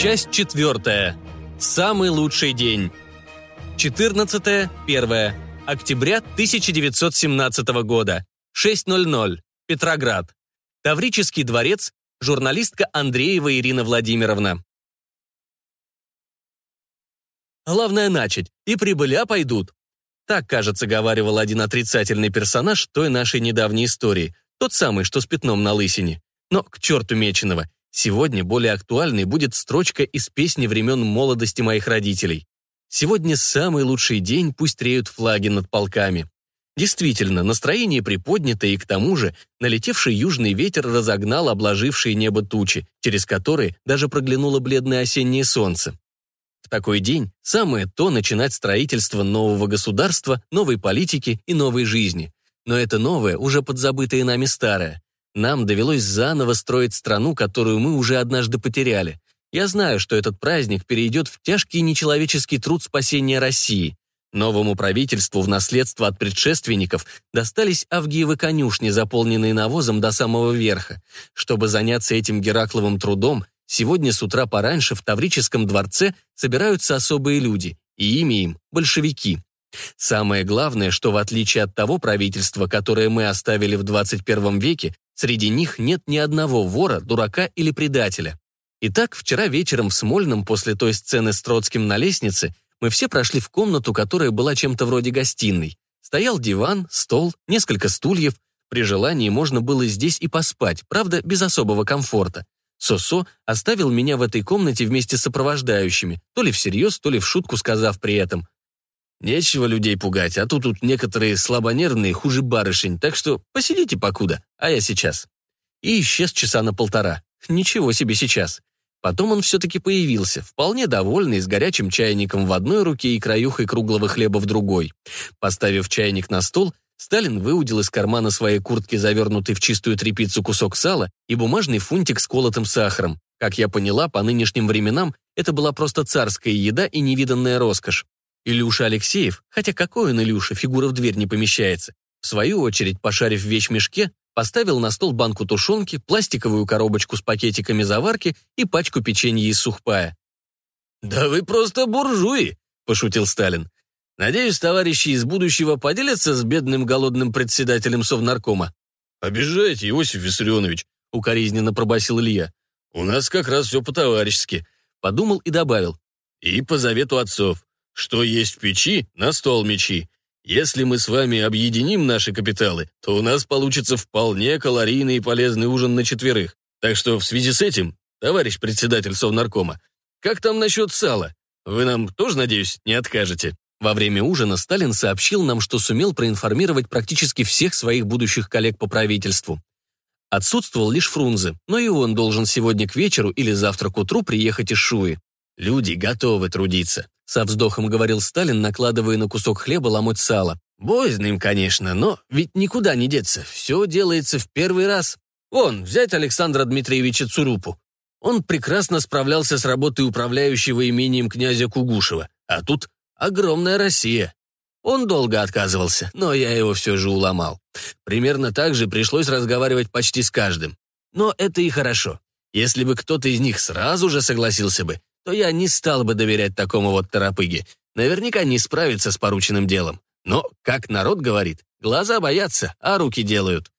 Часть четвертая. Самый лучший день. 14-1 октября 1917 года. 6.00. Петроград. Таврический дворец. Журналистка Андреева Ирина Владимировна. Главное начать, и прибыля пойдут. Так, кажется, говаривал один отрицательный персонаж той нашей недавней истории, тот самый, что с пятном на лысине. Но к черту меченого. Сегодня более актуальной будет строчка из песни времен молодости моих родителей. Сегодня самый лучший день, пусть треют флаги над полками. Действительно, настроение приподнято, и к тому же налетевший южный ветер разогнал обложившие небо тучи, через которые даже проглянуло бледное осеннее солнце. В такой день самое то начинать строительство нового государства, новой политики и новой жизни. Но это новое уже подзабытое нами старое. Нам довелось заново строить страну, которую мы уже однажды потеряли. Я знаю, что этот праздник перейдет в тяжкий нечеловеческий труд спасения России. Новому правительству в наследство от предшественников достались Авгиевы конюшни, заполненные навозом до самого верха. Чтобы заняться этим Геракловым трудом, сегодня с утра пораньше в Таврическом дворце собираются особые люди, и имя им – большевики. Самое главное, что в отличие от того правительства, которое мы оставили в 21 веке, Среди них нет ни одного вора, дурака или предателя. Итак, вчера вечером в Смольном, после той сцены с Троцким на лестнице, мы все прошли в комнату, которая была чем-то вроде гостиной. Стоял диван, стол, несколько стульев. При желании можно было здесь и поспать, правда, без особого комфорта. Сосо оставил меня в этой комнате вместе с сопровождающими, то ли всерьез, то ли в шутку сказав при этом. Нечего людей пугать, а тут тут некоторые слабонервные, хуже барышень, так что посидите покуда, а я сейчас. И исчез часа на полтора. Ничего себе сейчас. Потом он все-таки появился, вполне довольный, с горячим чайником в одной руке и краюхой круглого хлеба в другой. Поставив чайник на стол, Сталин выудил из кармана своей куртки завернутый в чистую тряпицу кусок сала и бумажный фунтик с колотым сахаром. Как я поняла, по нынешним временам это была просто царская еда и невиданная роскошь. Илюша Алексеев, хотя какой он Илюша, фигура в дверь не помещается, в свою очередь, пошарив в вещмешке, поставил на стол банку тушенки, пластиковую коробочку с пакетиками заварки и пачку печенья из сухпая. «Да вы просто буржуи!» – пошутил Сталин. «Надеюсь, товарищи из будущего поделятся с бедным голодным председателем Совнаркома?» «Обижаете, Иосиф Виссарионович», – укоризненно пробасил Илья. «У нас как раз все по-товарищески», – подумал и добавил. «И по завету отцов. Что есть в печи, на стол мечи. Если мы с вами объединим наши капиталы, то у нас получится вполне калорийный и полезный ужин на четверых. Так что в связи с этим, товарищ председатель Совнаркома, как там насчет сала? Вы нам тоже, надеюсь, не откажете?» Во время ужина Сталин сообщил нам, что сумел проинформировать практически всех своих будущих коллег по правительству. Отсутствовал лишь Фрунзе, но и он должен сегодня к вечеру или завтра к утру приехать из Шуи. Люди готовы трудиться. Со вздохом говорил Сталин, накладывая на кусок хлеба ломоть сала. Боязно им, конечно, но ведь никуда не деться. Все делается в первый раз. Вон, взять Александра Дмитриевича Цурупу. Он прекрасно справлялся с работой управляющего имением князя Кугушева. А тут огромная Россия. Он долго отказывался, но я его все же уломал. Примерно так же пришлось разговаривать почти с каждым. Но это и хорошо. Если бы кто-то из них сразу же согласился бы, то я не стал бы доверять такому вот торопыге. Наверняка не справится с порученным делом. Но, как народ говорит, глаза боятся, а руки делают.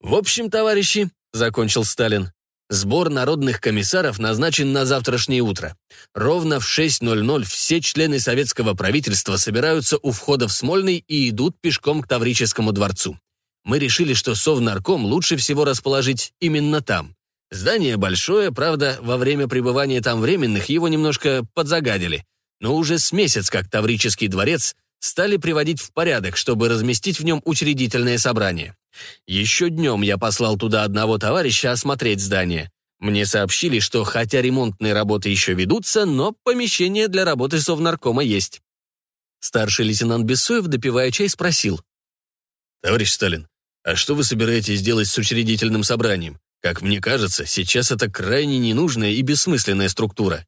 «В общем, товарищи», — закончил Сталин, Сбор народных комиссаров назначен на завтрашнее утро. Ровно в 6.00 все члены советского правительства собираются у входа в Смольный и идут пешком к Таврическому дворцу. Мы решили, что Совнарком лучше всего расположить именно там. Здание большое, правда, во время пребывания там временных его немножко подзагадили. Но уже с месяц, как Таврический дворец, стали приводить в порядок, чтобы разместить в нем учредительное собрание. Еще днем я послал туда одного товарища осмотреть здание. Мне сообщили, что хотя ремонтные работы еще ведутся, но помещение для работы Совнаркома есть. Старший лейтенант Бессоев, допивая чай, спросил. «Товарищ Сталин, а что вы собираетесь делать с учредительным собранием? Как мне кажется, сейчас это крайне ненужная и бессмысленная структура.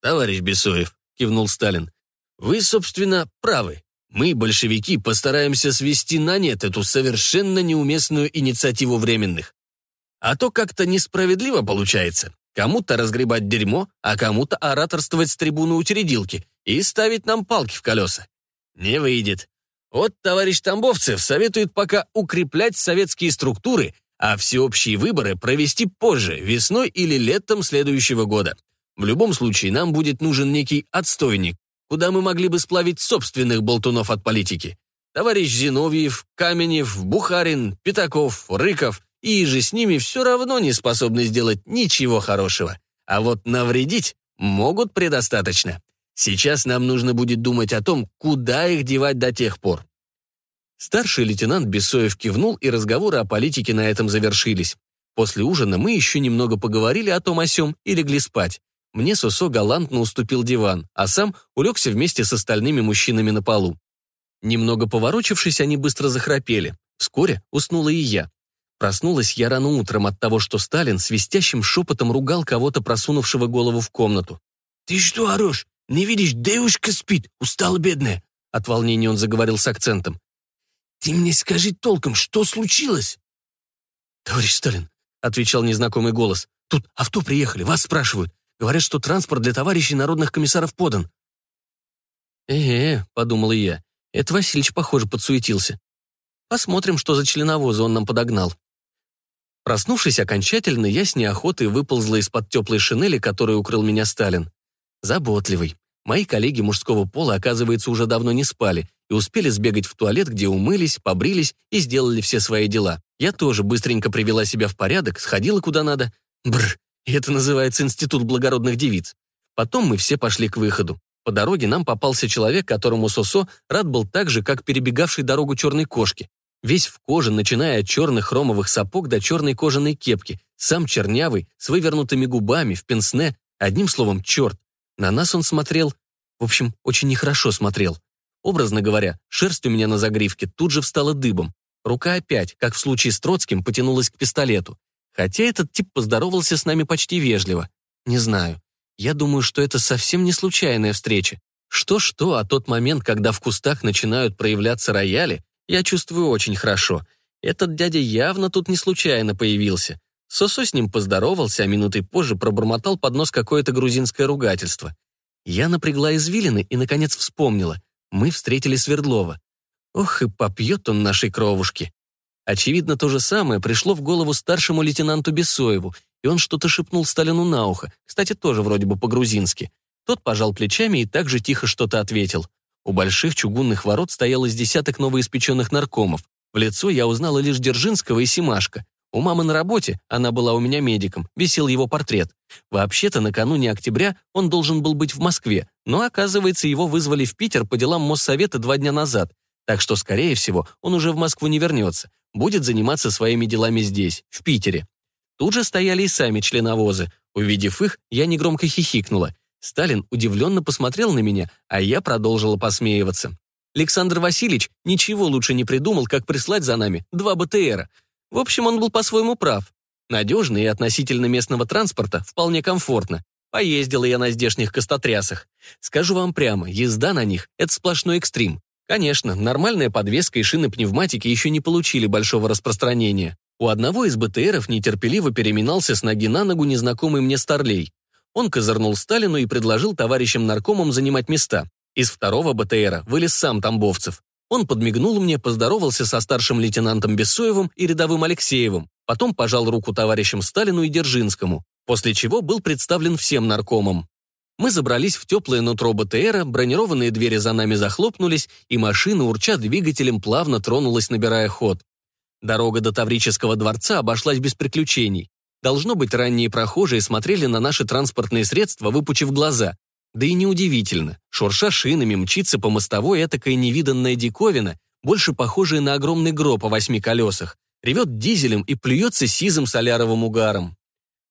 «Товарищ Бесоев», — кивнул Сталин, — «вы, собственно, правы. Мы, большевики, постараемся свести на нет эту совершенно неуместную инициативу временных. А то как-то несправедливо получается. Кому-то разгребать дерьмо, а кому-то ораторствовать с трибуны учредилки и ставить нам палки в колеса. Не выйдет. Вот товарищ Тамбовцев советует пока укреплять советские структуры, а всеобщие выборы провести позже, весной или летом следующего года. В любом случае, нам будет нужен некий отстойник, куда мы могли бы сплавить собственных болтунов от политики. Товарищ Зиновьев, Каменев, Бухарин, Пятаков, Рыков и же с ними все равно не способны сделать ничего хорошего. А вот навредить могут предостаточно. Сейчас нам нужно будет думать о том, куда их девать до тех пор. Старший лейтенант Бессоев кивнул, и разговоры о политике на этом завершились. После ужина мы еще немного поговорили о том о сём и легли спать. Мне Сосо галантно уступил диван, а сам улегся вместе с остальными мужчинами на полу. Немного поворочившись, они быстро захрапели. Вскоре уснула и я. Проснулась я рано утром от того, что Сталин свистящим шепотом ругал кого-то, просунувшего голову в комнату. «Ты что орешь? Не видишь, девушка спит, устала бедная!» От волнения он заговорил с акцентом. «Ты мне скажи толком, что случилось?» «Товарищ Сталин», — отвечал незнакомый голос, «тут авто приехали, вас спрашивают. Говорят, что транспорт для товарищей народных комиссаров подан». «Э-э», — подумала я, это Васильич, похоже, подсуетился. Посмотрим, что за членовозы он нам подогнал. Проснувшись окончательно, я с неохотой выползла из-под теплой шинели, которой укрыл меня Сталин. Заботливый. Мои коллеги мужского пола, оказывается, уже давно не спали и успели сбегать в туалет, где умылись, побрились и сделали все свои дела. Я тоже быстренько привела себя в порядок, сходила куда надо. Бррр, это называется институт благородных девиц. Потом мы все пошли к выходу. По дороге нам попался человек, которому Сосо рад был так же, как перебегавший дорогу черной кошки. Весь в коже, начиная от черных хромовых сапог до черной кожаной кепки, сам чернявый, с вывернутыми губами, в пенсне, одним словом, черт. На нас он смотрел, в общем, очень нехорошо смотрел. Образно говоря, шерсть у меня на загривке тут же встала дыбом. Рука опять, как в случае с Троцким, потянулась к пистолету. Хотя этот тип поздоровался с нами почти вежливо. Не знаю. Я думаю, что это совсем не случайная встреча. Что-что, а тот момент, когда в кустах начинают проявляться рояли, я чувствую очень хорошо. Этот дядя явно тут не случайно появился. Сосо с ним поздоровался, а минутой позже пробормотал под нос какое-то грузинское ругательство. Я напрягла извилины и, наконец, вспомнила. Мы встретили Свердлова. Ох, и попьет он нашей кровушки. Очевидно, то же самое пришло в голову старшему лейтенанту Бесоеву, и он что-то шепнул Сталину на ухо, кстати, тоже вроде бы по-грузински. Тот пожал плечами и также тихо что-то ответил. У больших чугунных ворот стояло с десяток новоиспеченных наркомов. В лицо я узнала лишь Дзержинского и Симашко. У мамы на работе, она была у меня медиком, висел его портрет. Вообще-то накануне октября он должен был быть в Москве, но, оказывается, его вызвали в Питер по делам Моссовета два дня назад, так что, скорее всего, он уже в Москву не вернется, будет заниматься своими делами здесь, в Питере. Тут же стояли и сами членовозы. Увидев их, я негромко хихикнула. Сталин удивленно посмотрел на меня, а я продолжила посмеиваться. Александр Васильевич ничего лучше не придумал, как прислать за нами два БТРа. В общем, он был по-своему прав. Надежно и относительно местного транспорта вполне комфортно. Поездила я на здешних костотрясах. Скажу вам прямо, езда на них — это сплошной экстрим. Конечно, нормальная подвеска и шины пневматики еще не получили большого распространения. У одного из БТРов нетерпеливо переминался с ноги на ногу незнакомый мне старлей. Он козырнул Сталину и предложил товарищам наркомам занимать места. Из второго БТРа вылез сам Тамбовцев. Он подмигнул мне, поздоровался со старшим лейтенантом Бессоевым и рядовым Алексеевым, потом пожал руку товарищам Сталину и Держинскому, после чего был представлен всем наркомам. Мы забрались в теплое нутро БТРа, бронированные двери за нами захлопнулись, и машина, урча двигателем, плавно тронулась, набирая ход. Дорога до Таврического дворца обошлась без приключений. Должно быть, ранние прохожие смотрели на наши транспортные средства, выпучив глаза. Да и неудивительно. Шурша шинами мчится по мостовой этакая невиданная диковина, больше похожая на огромный гроб о восьми колесах. Ревет дизелем и плюется сизым соляровым угаром.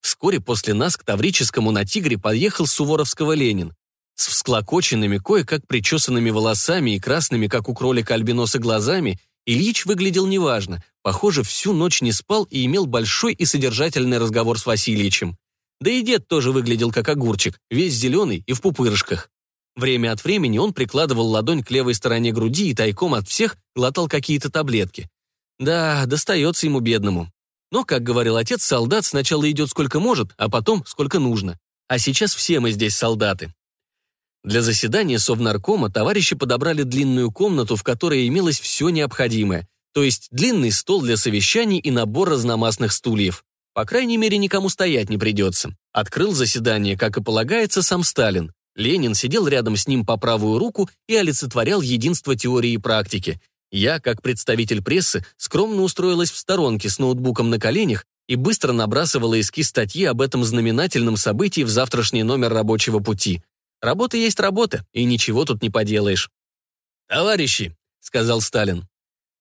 Вскоре после нас к Таврическому на «Тигре» подъехал Суворовского Ленин. С всклокоченными, кое-как причесанными волосами и красными, как у кролика альбиноса, глазами, Ильич выглядел неважно, похоже, всю ночь не спал и имел большой и содержательный разговор с Васильичем. Да и дед тоже выглядел как огурчик, весь зеленый и в пупырышках. Время от времени он прикладывал ладонь к левой стороне груди и тайком от всех глотал какие-то таблетки. Да, достается ему бедному. Но, как говорил отец, солдат сначала идет сколько может, а потом сколько нужно. А сейчас все мы здесь солдаты. Для заседания Совнаркома товарищи подобрали длинную комнату, в которой имелось все необходимое, то есть длинный стол для совещаний и набор разномастных стульев. По крайней мере, никому стоять не придется. Открыл заседание, как и полагается, сам Сталин. Ленин сидел рядом с ним по правую руку и олицетворял единство теории и практики. Я, как представитель прессы, скромно устроилась в сторонке с ноутбуком на коленях и быстро набрасывала эскиз статьи об этом знаменательном событии в завтрашний номер рабочего пути. Работа есть работа, и ничего тут не поделаешь. «Товарищи», — сказал Сталин,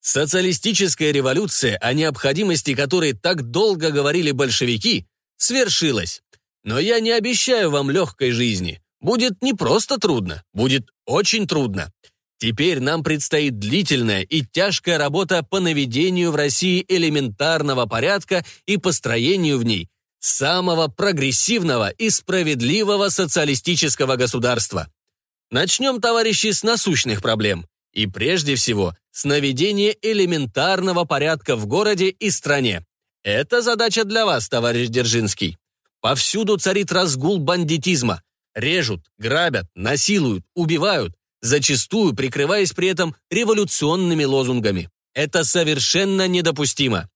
«социалистическая революция, о необходимости которой так долго говорили большевики, свершилась. Но я не обещаю вам легкой жизни. Будет не просто трудно, будет очень трудно. Теперь нам предстоит длительная и тяжкая работа по наведению в России элементарного порядка и построению в ней самого прогрессивного и справедливого социалистического государства. Начнем, товарищи, с насущных проблем. И прежде всего, с наведения элементарного порядка в городе и стране. Это задача для вас, товарищ Держинский. Повсюду царит разгул бандитизма. Режут, грабят, насилуют, убивают, зачастую прикрываясь при этом революционными лозунгами. Это совершенно недопустимо.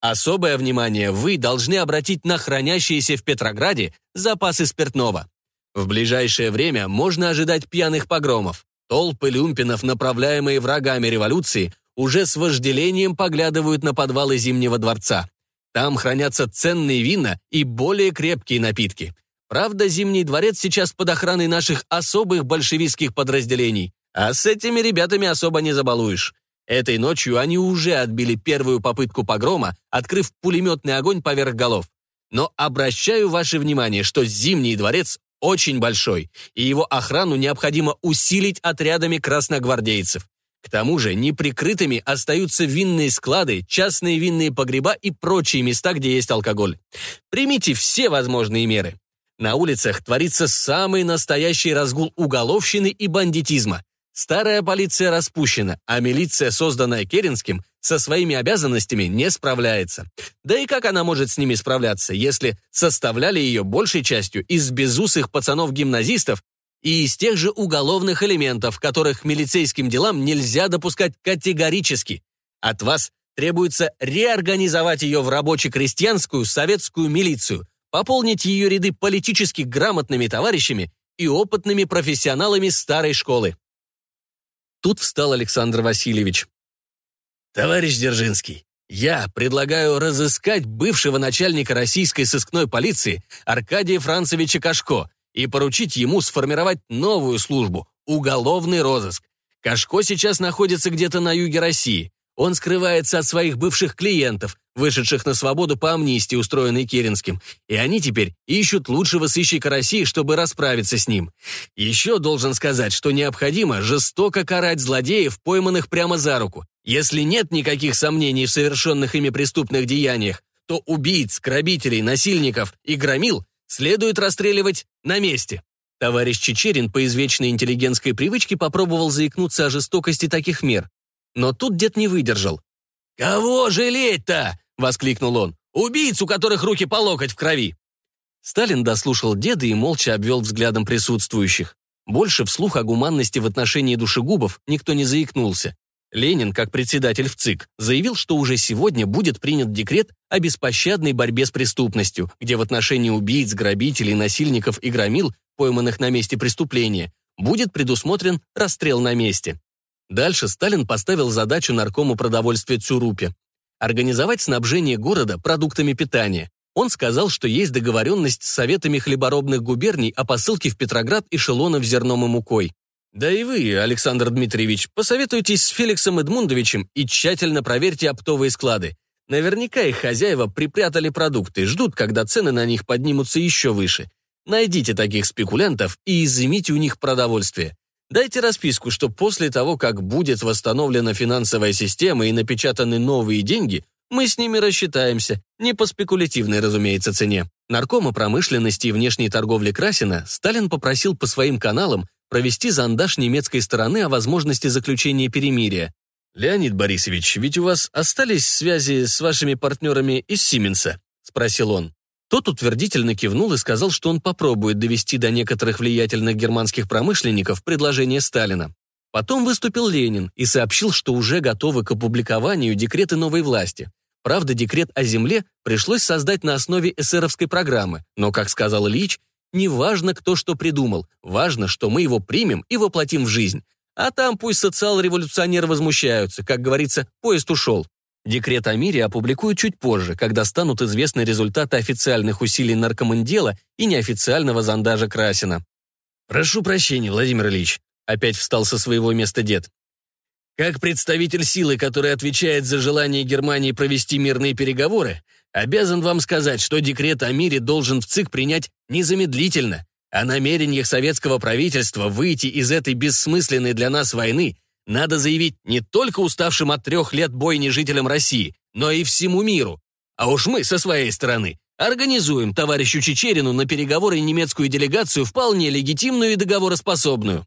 Особое внимание вы должны обратить на хранящиеся в Петрограде запасы спиртного. В ближайшее время можно ожидать пьяных погромов. Толпы люмпинов, направляемые врагами революции, уже с вожделением поглядывают на подвалы Зимнего дворца. Там хранятся ценные вина и более крепкие напитки. Правда, Зимний дворец сейчас под охраной наших особых большевистских подразделений. А с этими ребятами особо не забалуешь. Этой ночью они уже отбили первую попытку погрома, открыв пулеметный огонь поверх голов. Но обращаю ваше внимание, что Зимний дворец очень большой, и его охрану необходимо усилить отрядами красногвардейцев. К тому же неприкрытыми остаются винные склады, частные винные погреба и прочие места, где есть алкоголь. Примите все возможные меры. На улицах творится самый настоящий разгул уголовщины и бандитизма. Старая полиция распущена, а милиция, созданная Керенским, со своими обязанностями не справляется. Да и как она может с ними справляться, если составляли ее большей частью из безусых пацанов-гимназистов и из тех же уголовных элементов, которых милицейским делам нельзя допускать категорически? От вас требуется реорганизовать ее в рабоче-крестьянскую советскую милицию, пополнить ее ряды политически грамотными товарищами и опытными профессионалами старой школы. Тут встал Александр Васильевич. «Товарищ Дзержинский, я предлагаю разыскать бывшего начальника российской сыскной полиции Аркадия Францевича Кашко и поручить ему сформировать новую службу – уголовный розыск. Кашко сейчас находится где-то на юге России. Он скрывается от своих бывших клиентов, вышедших на свободу по амнистии, устроенной Керенским, и они теперь ищут лучшего сыщика России, чтобы расправиться с ним. Еще должен сказать, что необходимо жестоко карать злодеев, пойманных прямо за руку. Если нет никаких сомнений в совершенных ими преступных деяниях, то убийц, грабителей, насильников и громил следует расстреливать на месте. Товарищ Чечерин по извечной интеллигентской привычке попробовал заикнуться о жестокости таких мер. Но тут дед не выдержал. «Кого жалеть-то?» — воскликнул он. «Убийц, у которых руки по локоть в крови!» Сталин дослушал деда и молча обвел взглядом присутствующих. Больше вслух о гуманности в отношении душегубов никто не заикнулся. Ленин, как председатель в ЦИК, заявил, что уже сегодня будет принят декрет о беспощадной борьбе с преступностью, где в отношении убийц, грабителей, насильников и громил, пойманных на месте преступления, будет предусмотрен расстрел на месте. Дальше Сталин поставил задачу наркому продовольствия Цюрупе организовать снабжение города продуктами питания. Он сказал, что есть договоренность с советами хлеборобных губерний о посылке в Петроград эшелонов зерном и мукой. Да и вы, Александр Дмитриевич, посоветуйтесь с Феликсом Эдмундовичем и тщательно проверьте оптовые склады. Наверняка их хозяева припрятали продукты, ждут, когда цены на них поднимутся еще выше. Найдите таких спекулянтов и изымите у них продовольствие. Дайте расписку, что после того, как будет восстановлена финансовая система и напечатаны новые деньги, мы с ними рассчитаемся, не по спекулятивной, разумеется, цене. Наркома промышленности и внешней торговли Красина Сталин попросил по своим каналам провести зондаж немецкой стороны о возможности заключения перемирия. «Леонид Борисович, ведь у вас остались связи с вашими партнерами из Сименса?» — спросил он. Тот утвердительно кивнул и сказал, что он попробует довести до некоторых влиятельных германских промышленников предложение Сталина. Потом выступил Ленин и сообщил, что уже готовы к опубликованию декреты новой власти. Правда, декрет о земле пришлось создать на основе эсеровской программы, но, как сказал Ильич, не важно, кто что придумал, важно, что мы его примем и воплотим в жизнь. А там пусть социал-революционеры возмущаются, как говорится, поезд ушел. Декрет о мире опубликуют чуть позже, когда станут известны результаты официальных усилий наркомандела и неофициального зондажа Красина. «Прошу прощения, Владимир Ильич», — опять встал со своего места дед. «Как представитель силы, который отвечает за желание Германии провести мирные переговоры, обязан вам сказать, что декрет о мире должен в ЦИК принять незамедлительно. О намерениях советского правительства выйти из этой бессмысленной для нас войны надо заявить не только уставшим от трех лет бойни жителям России, но и всему миру. А уж мы, со своей стороны, организуем товарищу Чечерину на переговоры немецкую делегацию вполне легитимную и договороспособную.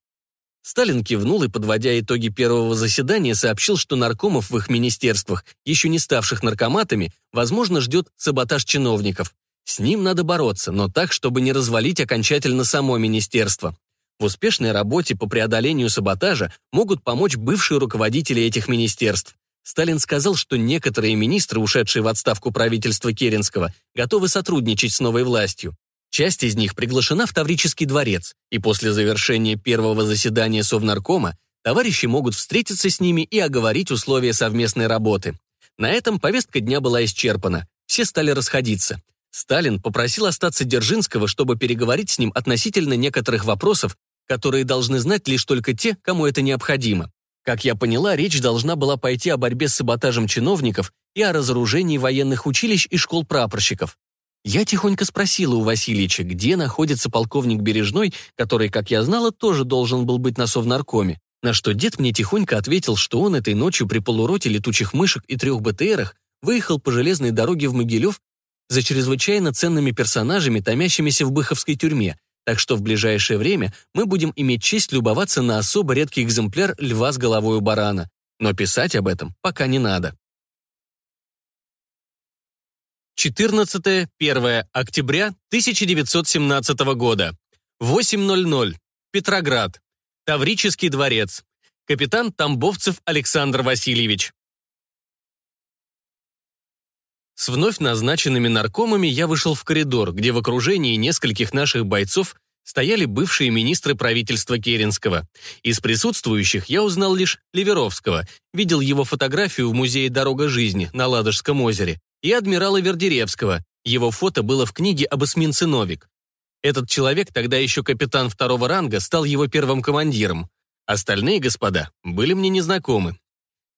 Сталин кивнул и, подводя итоги первого заседания, сообщил, что наркомов в их министерствах, еще не ставших наркоматами, возможно, ждет саботаж чиновников. С ним надо бороться, но так, чтобы не развалить окончательно само министерство. В успешной работе по преодолению саботажа могут помочь бывшие руководители этих министерств. Сталин сказал, что некоторые министры, ушедшие в отставку правительства Керенского, готовы сотрудничать с новой властью. Часть из них приглашена в Таврический дворец, и после завершения первого заседания Совнаркома товарищи могут встретиться с ними и оговорить условия совместной работы. На этом повестка дня была исчерпана. Все стали расходиться. Сталин попросил остаться Дзержинского, чтобы переговорить с ним относительно некоторых вопросов, которые должны знать лишь только те, кому это необходимо. Как я поняла, речь должна была пойти о борьбе с саботажем чиновников и о разоружении военных училищ и школ прапорщиков. Я тихонько спросила у Васильевича, где находится полковник Бережной, который, как я знала, тоже должен был быть на Совнаркоме, на что дед мне тихонько ответил, что он этой ночью при полуроте летучих мышек и трех БТРах выехал по железной дороге в Могилев за чрезвычайно ценными персонажами, томящимися в Быховской тюрьме, так что в ближайшее время мы будем иметь честь любоваться на особо редкий экземпляр льва с головой у барана. Но писать об этом пока не надо. 14-1 октября 1917 года. 8.00. Петроград. Таврический дворец. Капитан Тамбовцев Александр Васильевич. С вновь назначенными наркомами я вышел в коридор, где в окружении нескольких наших бойцов стояли бывшие министры правительства Керенского. Из присутствующих я узнал лишь Ливеровского, видел его фотографию в музее «Дорога жизни» на Ладожском озере, и адмирала Вердеревского. Его фото было в книге об эсминце «Новик». Этот человек, тогда еще капитан второго ранга, стал его первым командиром. Остальные господа были мне незнакомы.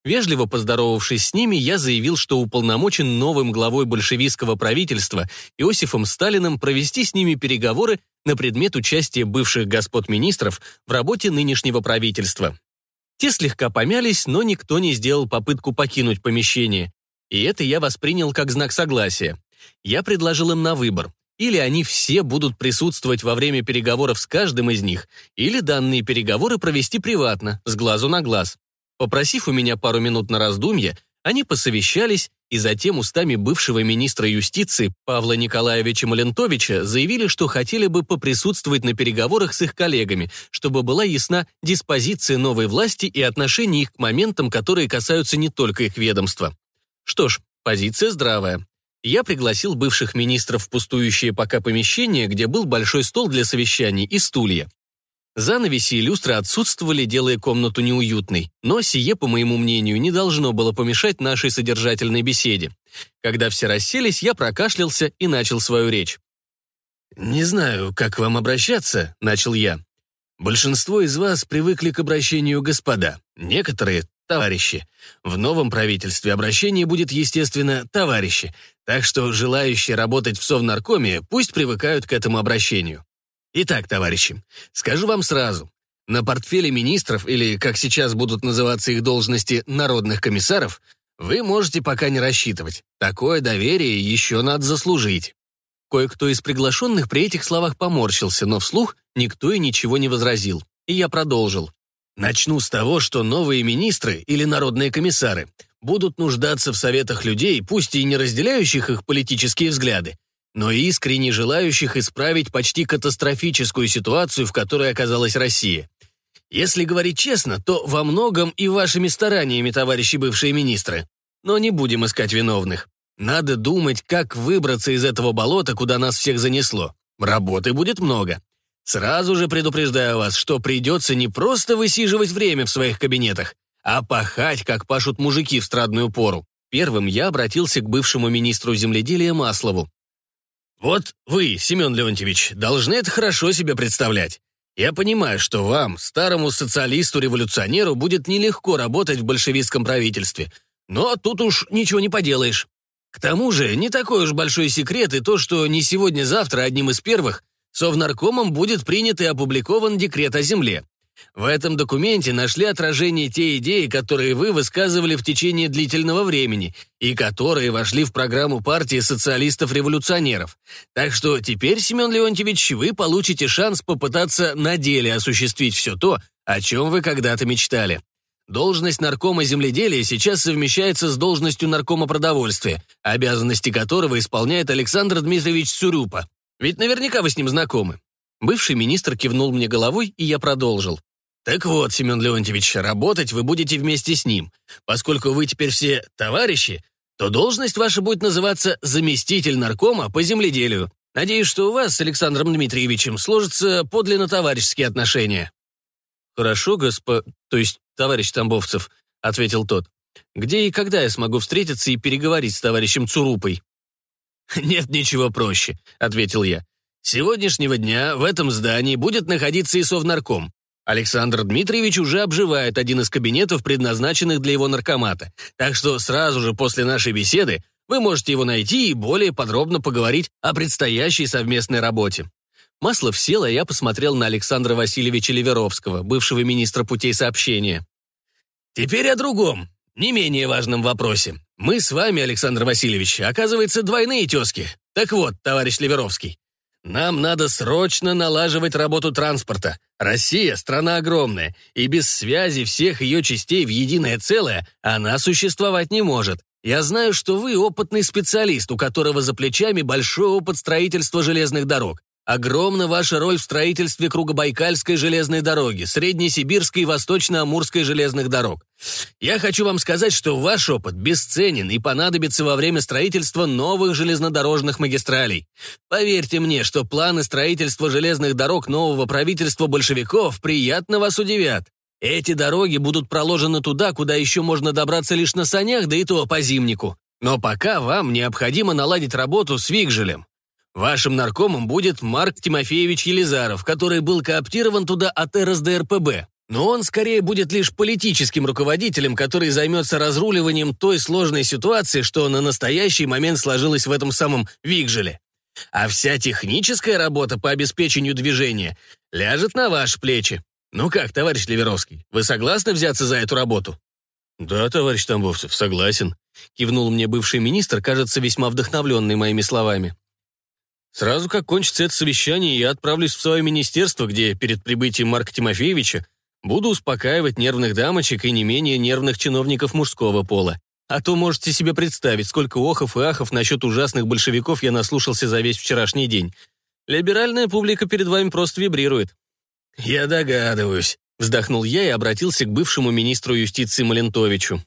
Вежливо поздоровавшись с ними, я заявил, что уполномочен новым главой большевистского правительства Иосифом Сталиным провести с ними переговоры на предмет участия бывших господ министров в работе нынешнего правительства. Те слегка помялись, но никто не сделал попытку покинуть помещение. И это я воспринял как знак согласия. Я предложил им на выбор. Или они все будут присутствовать во время переговоров с каждым из них, или данные переговоры провести приватно, с глазу на глаз. Попросив у меня пару минут на раздумье, они посовещались и затем устами бывшего министра юстиции Павла Николаевича Малентовича заявили, что хотели бы поприсутствовать на переговорах с их коллегами, чтобы была ясна диспозиция новой власти и отношение их к моментам, которые касаются не только их ведомства. Что ж, позиция здравая. Я пригласил бывших министров в пустующее пока помещение, где был большой стол для совещаний и стулья. Занавеси и люстры отсутствовали, делая комнату неуютной, но сие, по моему мнению, не должно было помешать нашей содержательной беседе. Когда все расселись, я прокашлялся и начал свою речь. «Не знаю, как вам обращаться», — начал я. «Большинство из вас привыкли к обращению господа, некоторые — товарищи. В новом правительстве обращение будет, естественно, товарищи, так что желающие работать в Совнаркоме пусть привыкают к этому обращению. Итак, товарищи, скажу вам сразу. На портфеле министров, или, как сейчас будут называться их должности, народных комиссаров, вы можете пока не рассчитывать. Такое доверие еще надо заслужить. Кое-кто из приглашенных при этих словах поморщился, но вслух никто и ничего не возразил. И я продолжил. Начну с того, что новые министры или народные комиссары будут нуждаться в советах людей, пусть и не разделяющих их политические взгляды, но искренне желающих исправить почти катастрофическую ситуацию, в которой оказалась Россия. Если говорить честно, то во многом и вашими стараниями, товарищи бывшие министры. Но не будем искать виновных. Надо думать, как выбраться из этого болота, куда нас всех занесло. Работы будет много. Сразу же предупреждаю вас, что придется не просто высиживать время в своих кабинетах, а пахать, как пашут мужики в страдную пору. Первым я обратился к бывшему министру земледелия Маслову. Вот вы, Семен Леонтьевич, должны это хорошо себе представлять. Я понимаю, что вам, старому социалисту-революционеру, будет нелегко работать в большевистском правительстве, но тут уж ничего не поделаешь. К тому же, не такой уж большой секрет и то, что не сегодня-завтра одним из первых Совнаркомом будет принят и опубликован декрет о земле. В этом документе нашли отражение те идеи, которые вы высказывали в течение длительного времени и которые вошли в программу партии социалистов-революционеров. Так что теперь, Семен Леонтьевич, вы получите шанс попытаться на деле осуществить все то, о чем вы когда-то мечтали. Должность наркома земледелия сейчас совмещается с должностью наркома продовольствия, обязанности которого исполняет Александр Дмитриевич Сурюпа. Ведь наверняка вы с ним знакомы. Бывший министр кивнул мне головой, и я продолжил. Так вот, Семен Леонтьевич, работать вы будете вместе с ним. Поскольку вы теперь все товарищи, то должность ваша будет называться заместитель наркома по земледелию. Надеюсь, что у вас с Александром Дмитриевичем сложатся подлинно товарищеские отношения». «Хорошо, госпо... то есть товарищ Тамбовцев», — ответил тот. «Где и когда я смогу встретиться и переговорить с товарищем Цурупой?» «Нет ничего проще», — ответил я. «С сегодняшнего дня в этом здании будет находиться и совнарком. Александр Дмитриевич уже обживает один из кабинетов, предназначенных для его наркомата, так что сразу же после нашей беседы вы можете его найти и более подробно поговорить о предстоящей совместной работе. Маслов сел, а я посмотрел на Александра Васильевича Ливеровского, бывшего министра путей сообщения. Теперь о другом, не менее важном вопросе. Мы с вами, Александр Васильевич, оказывается, двойные тезки. Так вот, товарищ Ливеровский, нам надо срочно налаживать работу транспорта. Россия — страна огромная, и без связи всех ее частей в единое целое она существовать не может. Я знаю, что вы опытный специалист, у которого за плечами большой опыт строительства железных дорог. Огромна ваша роль в строительстве Кругобайкальской железной дороги, Среднесибирской и Восточно-Амурской железных дорог. Я хочу вам сказать, что ваш опыт бесценен и понадобится во время строительства новых железнодорожных магистралей. Поверьте мне, что планы строительства железных дорог нового правительства большевиков приятно вас удивят. Эти дороги будут проложены туда, куда еще можно добраться лишь на санях, да и то по зимнику. Но пока вам необходимо наладить работу с Вигжелем. Вашим наркомом будет Марк Тимофеевич Елизаров, который был кооптирован туда от РСДРПБ. Но он скорее будет лишь политическим руководителем, который займется разруливанием той сложной ситуации, что на настоящий момент сложилась в этом самом Вигжеле. А вся техническая работа по обеспечению движения ляжет на ваши плечи. Ну как, товарищ Леверовский, вы согласны взяться за эту работу? Да, товарищ Тамбовцев, согласен. Кивнул мне бывший министр, кажется, весьма вдохновленный моими словами. Сразу как кончится это совещание, я отправлюсь в свое министерство, где перед прибытием Марка Тимофеевича буду успокаивать нервных дамочек и не менее нервных чиновников мужского пола. А то можете себе представить, сколько охов и ахов насчет ужасных большевиков я наслушался за весь вчерашний день. Либеральная публика перед вами просто вибрирует. «Я догадываюсь», — вздохнул я и обратился к бывшему министру юстиции Малентовичу.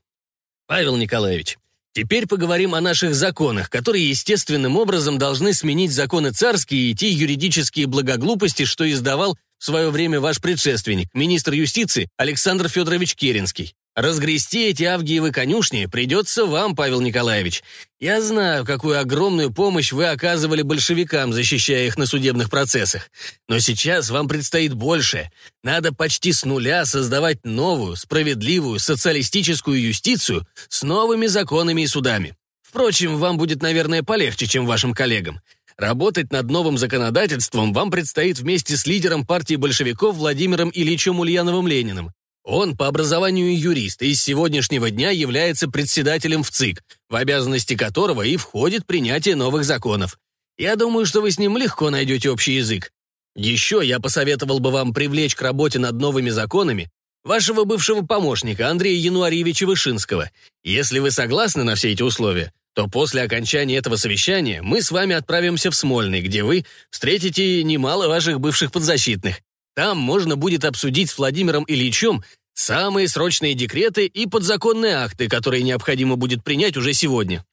«Павел Николаевич, Теперь поговорим о наших законах, которые естественным образом должны сменить законы царские и те юридические благоглупости, что издавал в свое время ваш предшественник, министр юстиции Александр Федорович Керенский. Разгрести эти авгиевы конюшни придется вам, Павел Николаевич. Я знаю, какую огромную помощь вы оказывали большевикам, защищая их на судебных процессах. Но сейчас вам предстоит больше. Надо почти с нуля создавать новую, справедливую, социалистическую юстицию с новыми законами и судами. Впрочем, вам будет, наверное, полегче, чем вашим коллегам. Работать над новым законодательством вам предстоит вместе с лидером партии большевиков Владимиром Ильичем Ульяновым-Лениным. Он по образованию юрист и с сегодняшнего дня является председателем в ЦИК, в обязанности которого и входит принятие новых законов. Я думаю, что вы с ним легко найдете общий язык. Еще я посоветовал бы вам привлечь к работе над новыми законами вашего бывшего помощника Андрея Януарьевича Вышинского. Если вы согласны на все эти условия, то после окончания этого совещания мы с вами отправимся в Смольный, где вы встретите немало ваших бывших подзащитных. Там можно будет обсудить с Владимиром Ильичем самые срочные декреты и подзаконные акты, которые необходимо будет принять уже сегодня».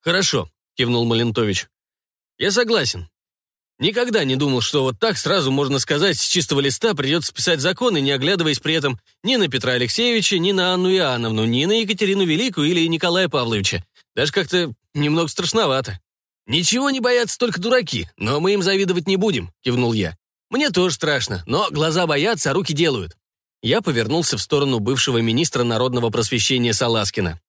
«Хорошо», — кивнул Малентович. «Я согласен. Никогда не думал, что вот так сразу можно сказать, с чистого листа придется писать законы, не оглядываясь при этом ни на Петра Алексеевича, ни на Анну Иоанновну, ни на Екатерину Великую или Николая Павловича. Даже как-то немного страшновато. «Ничего не боятся только дураки, но мы им завидовать не будем», — кивнул я. «Мне тоже страшно, но глаза боятся, а руки делают». Я повернулся в сторону бывшего министра народного просвещения Саласкина.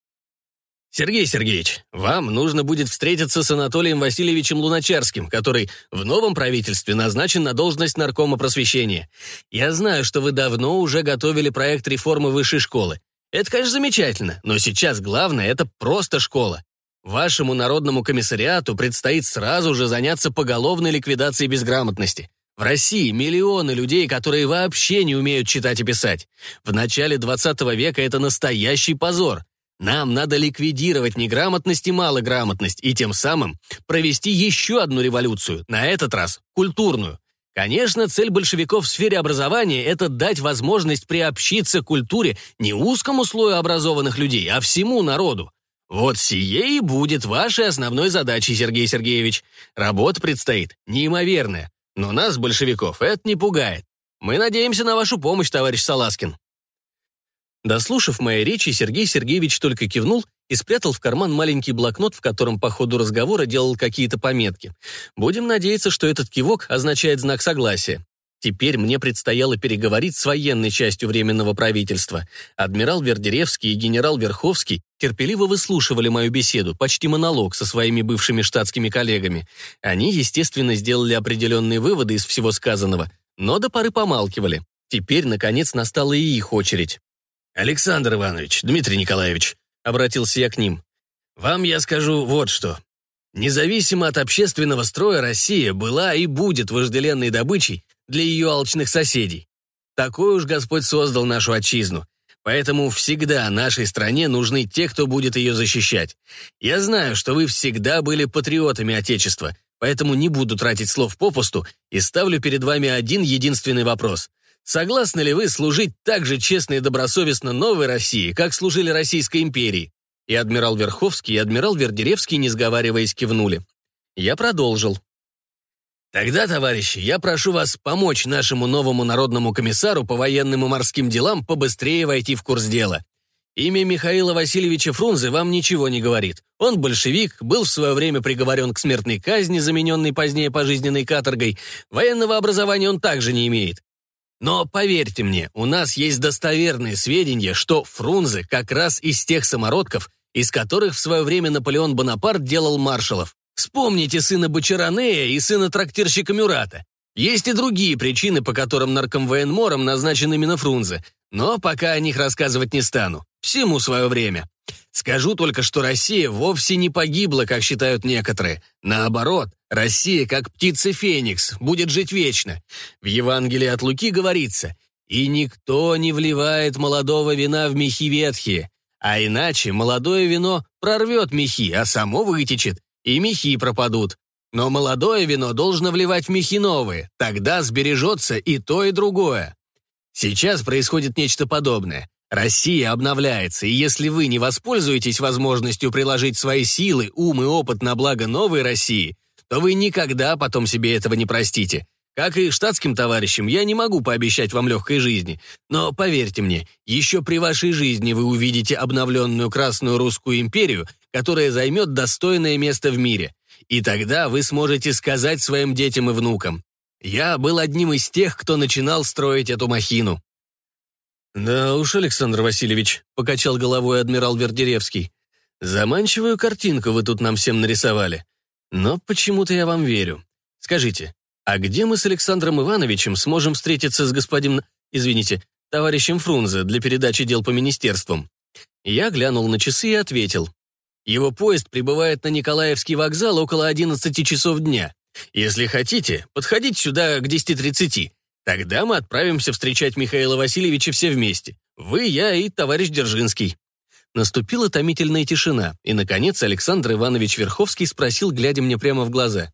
«Сергей Сергеевич, вам нужно будет встретиться с Анатолием Васильевичем Луначарским, который в новом правительстве назначен на должность наркома просвещения. Я знаю, что вы давно уже готовили проект реформы высшей школы. Это, конечно, замечательно, но сейчас главное — это просто школа. Вашему народному комиссариату предстоит сразу же заняться поголовной ликвидацией безграмотности. В России миллионы людей, которые вообще не умеют читать и писать. В начале 20 века это настоящий позор. Нам надо ликвидировать неграмотность и малограмотность и тем самым провести еще одну революцию, на этот раз культурную. Конечно, цель большевиков в сфере образования – это дать возможность приобщиться к культуре не узкому слою образованных людей, а всему народу. Вот сие и будет вашей основной задачей, Сергей Сергеевич. Работа предстоит неимоверная. Но нас, большевиков, это не пугает. Мы надеемся на вашу помощь, товарищ Саласкин. Дослушав мои речи, Сергей Сергеевич только кивнул и спрятал в карман маленький блокнот, в котором по ходу разговора делал какие-то пометки. Будем надеяться, что этот кивок означает знак согласия. Теперь мне предстояло переговорить с военной частью Временного правительства. Адмирал Вердеревский и генерал Верховский терпеливо выслушивали мою беседу, почти монолог со своими бывшими штатскими коллегами. Они, естественно, сделали определенные выводы из всего сказанного, но до поры помалкивали. Теперь, наконец, настала и их очередь. «Александр Иванович, Дмитрий Николаевич», — обратился я к ним, «вам я скажу вот что. Независимо от общественного строя, Россия была и будет вожделенной добычей для ее алчных соседей. Такой уж Господь создал нашу отчизну. Поэтому всегда нашей стране нужны те, кто будет ее защищать. Я знаю, что вы всегда были патриотами Отечества, поэтому не буду тратить слов попусту и ставлю перед вами один единственный вопрос — Согласны ли вы служить так же честно и добросовестно новой России, как служили Российской империи?» И адмирал Верховский, и адмирал Вердеревский, не сговариваясь, кивнули. Я продолжил. «Тогда, товарищи, я прошу вас помочь нашему новому народному комиссару по военным и морским делам побыстрее войти в курс дела. Имя Михаила Васильевича Фрунзе вам ничего не говорит. Он большевик, был в свое время приговорен к смертной казни, замененной позднее пожизненной каторгой. Военного образования он также не имеет. Но поверьте мне, у нас есть достоверные сведения, что Фрунзе как раз из тех самородков, из которых в свое время Наполеон Бонапарт делал маршалов. Вспомните сына Бочаранея и сына трактирщика Мюрата. Есть и другие причины, по которым наркомвоенмором назначен именно Фрунзе, но пока о них рассказывать не стану. Всему свое время. Скажу только, что Россия вовсе не погибла, как считают некоторые. Наоборот, Россия, как птица Феникс, будет жить вечно. В Евангелии от Луки говорится «И никто не вливает молодого вина в мехи ветхие, а иначе молодое вино прорвет мехи, а само вытечет, и мехи пропадут. Но молодое вино должно вливать в мехи новые, тогда сбережется и то, и другое». Сейчас происходит нечто подобное. Россия обновляется, и если вы не воспользуетесь возможностью приложить свои силы, ум и опыт на благо новой России, то вы никогда потом себе этого не простите. Как и штатским товарищам, я не могу пообещать вам легкой жизни. Но поверьте мне, еще при вашей жизни вы увидите обновленную Красную Русскую империю, которая займет достойное место в мире. И тогда вы сможете сказать своим детям и внукам. Я был одним из тех, кто начинал строить эту махину. «Да уж, Александр Васильевич», — покачал головой адмирал Вердеревский. «Заманчивую картинку вы тут нам всем нарисовали. Но почему-то я вам верю. Скажите, а где мы с Александром Ивановичем сможем встретиться с господином... Извините, товарищем Фрунзе для передачи дел по министерствам?» Я глянул на часы и ответил. «Его поезд прибывает на Николаевский вокзал около 11 часов дня. Если хотите, подходите сюда к 10.30. Тогда мы отправимся встречать Михаила Васильевича все вместе. Вы, я и товарищ Держинский». Наступила томительная тишина, и, наконец, Александр Иванович Верховский спросил, глядя мне прямо в глаза.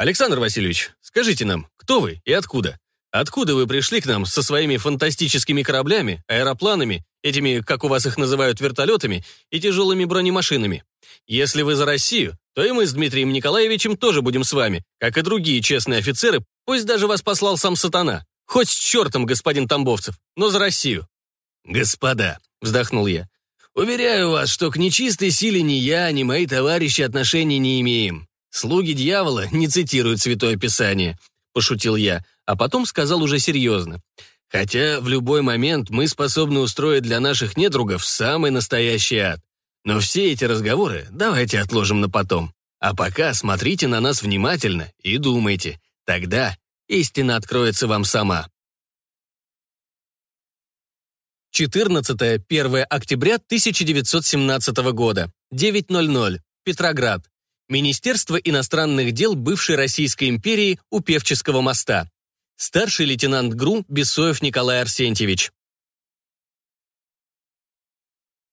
«Александр Васильевич, скажите нам, кто вы и откуда? Откуда вы пришли к нам со своими фантастическими кораблями, аэропланами, этими, как у вас их называют, вертолетами и тяжелыми бронемашинами? Если вы за Россию, то и мы с Дмитрием Николаевичем тоже будем с вами, как и другие честные офицеры, пусть даже вас послал сам сатана. Хоть с чертом, господин Тамбовцев, но за Россию». «Господа», — вздохнул я, Уверяю вас, что к нечистой силе ни я, ни мои товарищи отношений не имеем. Слуги дьявола не цитируют Святое Писание», — пошутил я, а потом сказал уже серьезно. «Хотя в любой момент мы способны устроить для наших недругов самый настоящий ад. Но все эти разговоры давайте отложим на потом. А пока смотрите на нас внимательно и думайте. Тогда истина откроется вам сама». 14-1 октября 1917 года, 9.00, Петроград. Министерство иностранных дел бывшей Российской империи у Певческого моста. Старший лейтенант ГРУ Бесоев Николай Арсентьевич.